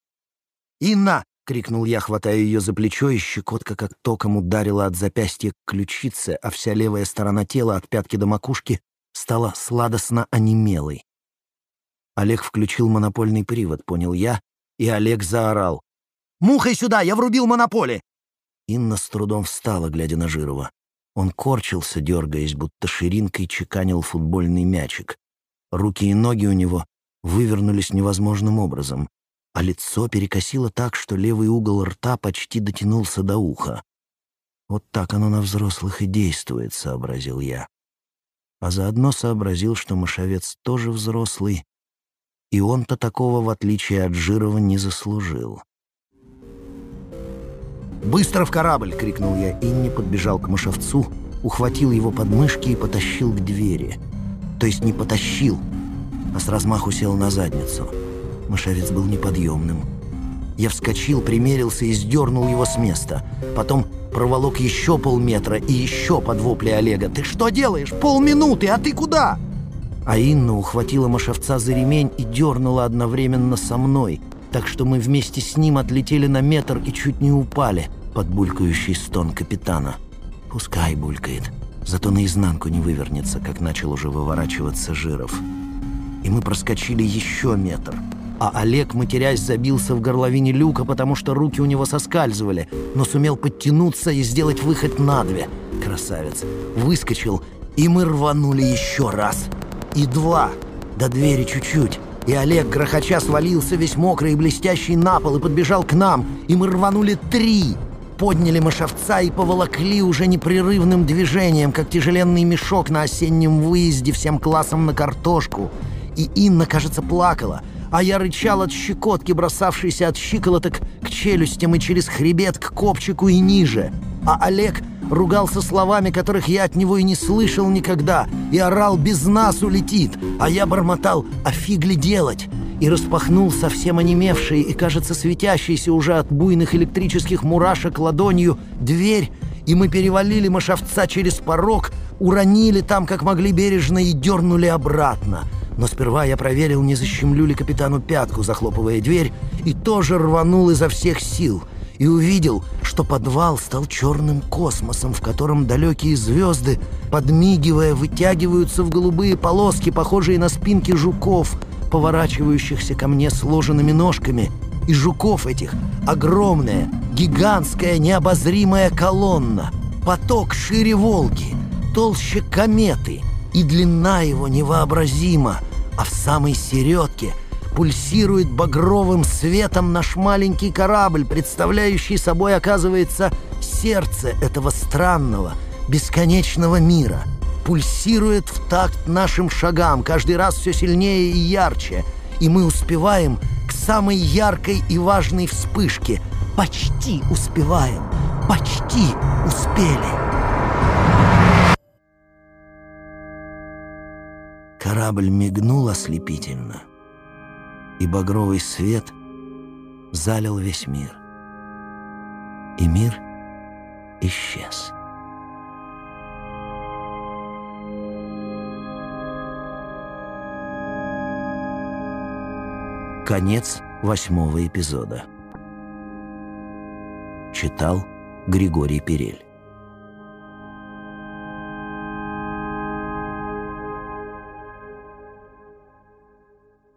Speaker 1: «Инна!» — крикнул я, хватая ее за плечо, и щекотка как током ударила от запястья к ключице, а вся левая сторона тела от пятки до макушки стала сладостно онемелой. Олег включил монопольный привод, понял я, и Олег заорал. «Мухой сюда! Я врубил монополи!» Инна с трудом встала, глядя на Жирова. Он корчился, дергаясь, будто ширинкой чеканил футбольный мячик. Руки и ноги у него вывернулись невозможным образом, а лицо перекосило так, что левый угол рта почти дотянулся до уха. «Вот так оно на взрослых и действует», — сообразил я. А заодно сообразил, что Машовец тоже взрослый, и он-то такого, в отличие от Жирова, не заслужил. «Быстро в корабль!» — крикнул я и не подбежал к Машовцу, ухватил его под мышки и потащил к двери. То есть не потащил, а с размаху сел на задницу. Машовец был неподъемным. Я вскочил, примерился и сдернул его с места. Потом проволок еще полметра и еще под вопли Олега. «Ты что делаешь? Полминуты, а ты куда?» А Инна ухватила Машевца за ремень и дернула одновременно со мной, так что мы вместе с ним отлетели на метр и чуть не упали под булькающий стон капитана. Пускай булькает, зато наизнанку не вывернется, как начал уже выворачиваться Жиров. И мы проскочили еще метр — а Олег, матерясь, забился в горловине люка, потому что руки у него соскальзывали, но сумел подтянуться и сделать выход на две. Красавец. Выскочил, и мы рванули еще раз. И два. До двери чуть-чуть. И Олег, грохоча, свалился весь мокрый и блестящий на пол и подбежал к нам. И мы рванули три. Подняли мышовца и поволокли уже непрерывным движением, как тяжеленный мешок на осеннем выезде всем классом на картошку. И Инна, кажется, плакала — а я рычал от щекотки, бросавшейся от щиколоток к челюстям и через хребет к копчику и ниже. А Олег ругался словами, которых я от него и не слышал никогда, и орал «без нас улетит», а я бормотал «а фигли делать?» и распахнул совсем онемевший и, кажется, светящийся уже от буйных электрических мурашек ладонью дверь, и мы перевалили мышовца через порог, уронили там, как могли бережно, и дернули обратно — но сперва я проверил, не защемлю ли капитану пятку, захлопывая дверь, и тоже рванул изо всех сил. И увидел, что подвал стал черным космосом, в котором далекие звезды, подмигивая, вытягиваются в голубые полоски, похожие на спинки жуков, поворачивающихся ко мне сложенными ножками. И жуков этих огромная, гигантская, необозримая колонна. Поток шире Волги, толще кометы — и длина его невообразима, а в самой середке пульсирует багровым светом наш маленький корабль, представляющий собой, оказывается, сердце этого странного, бесконечного мира. Пульсирует в такт нашим шагам, каждый раз все сильнее и ярче, и мы успеваем к самой яркой и важной вспышке. Почти успеваем, почти успели. Корабль мигнул ослепительно, и багровый свет залил весь мир. И мир исчез. Конец восьмого эпизода. Читал Григорий Перель.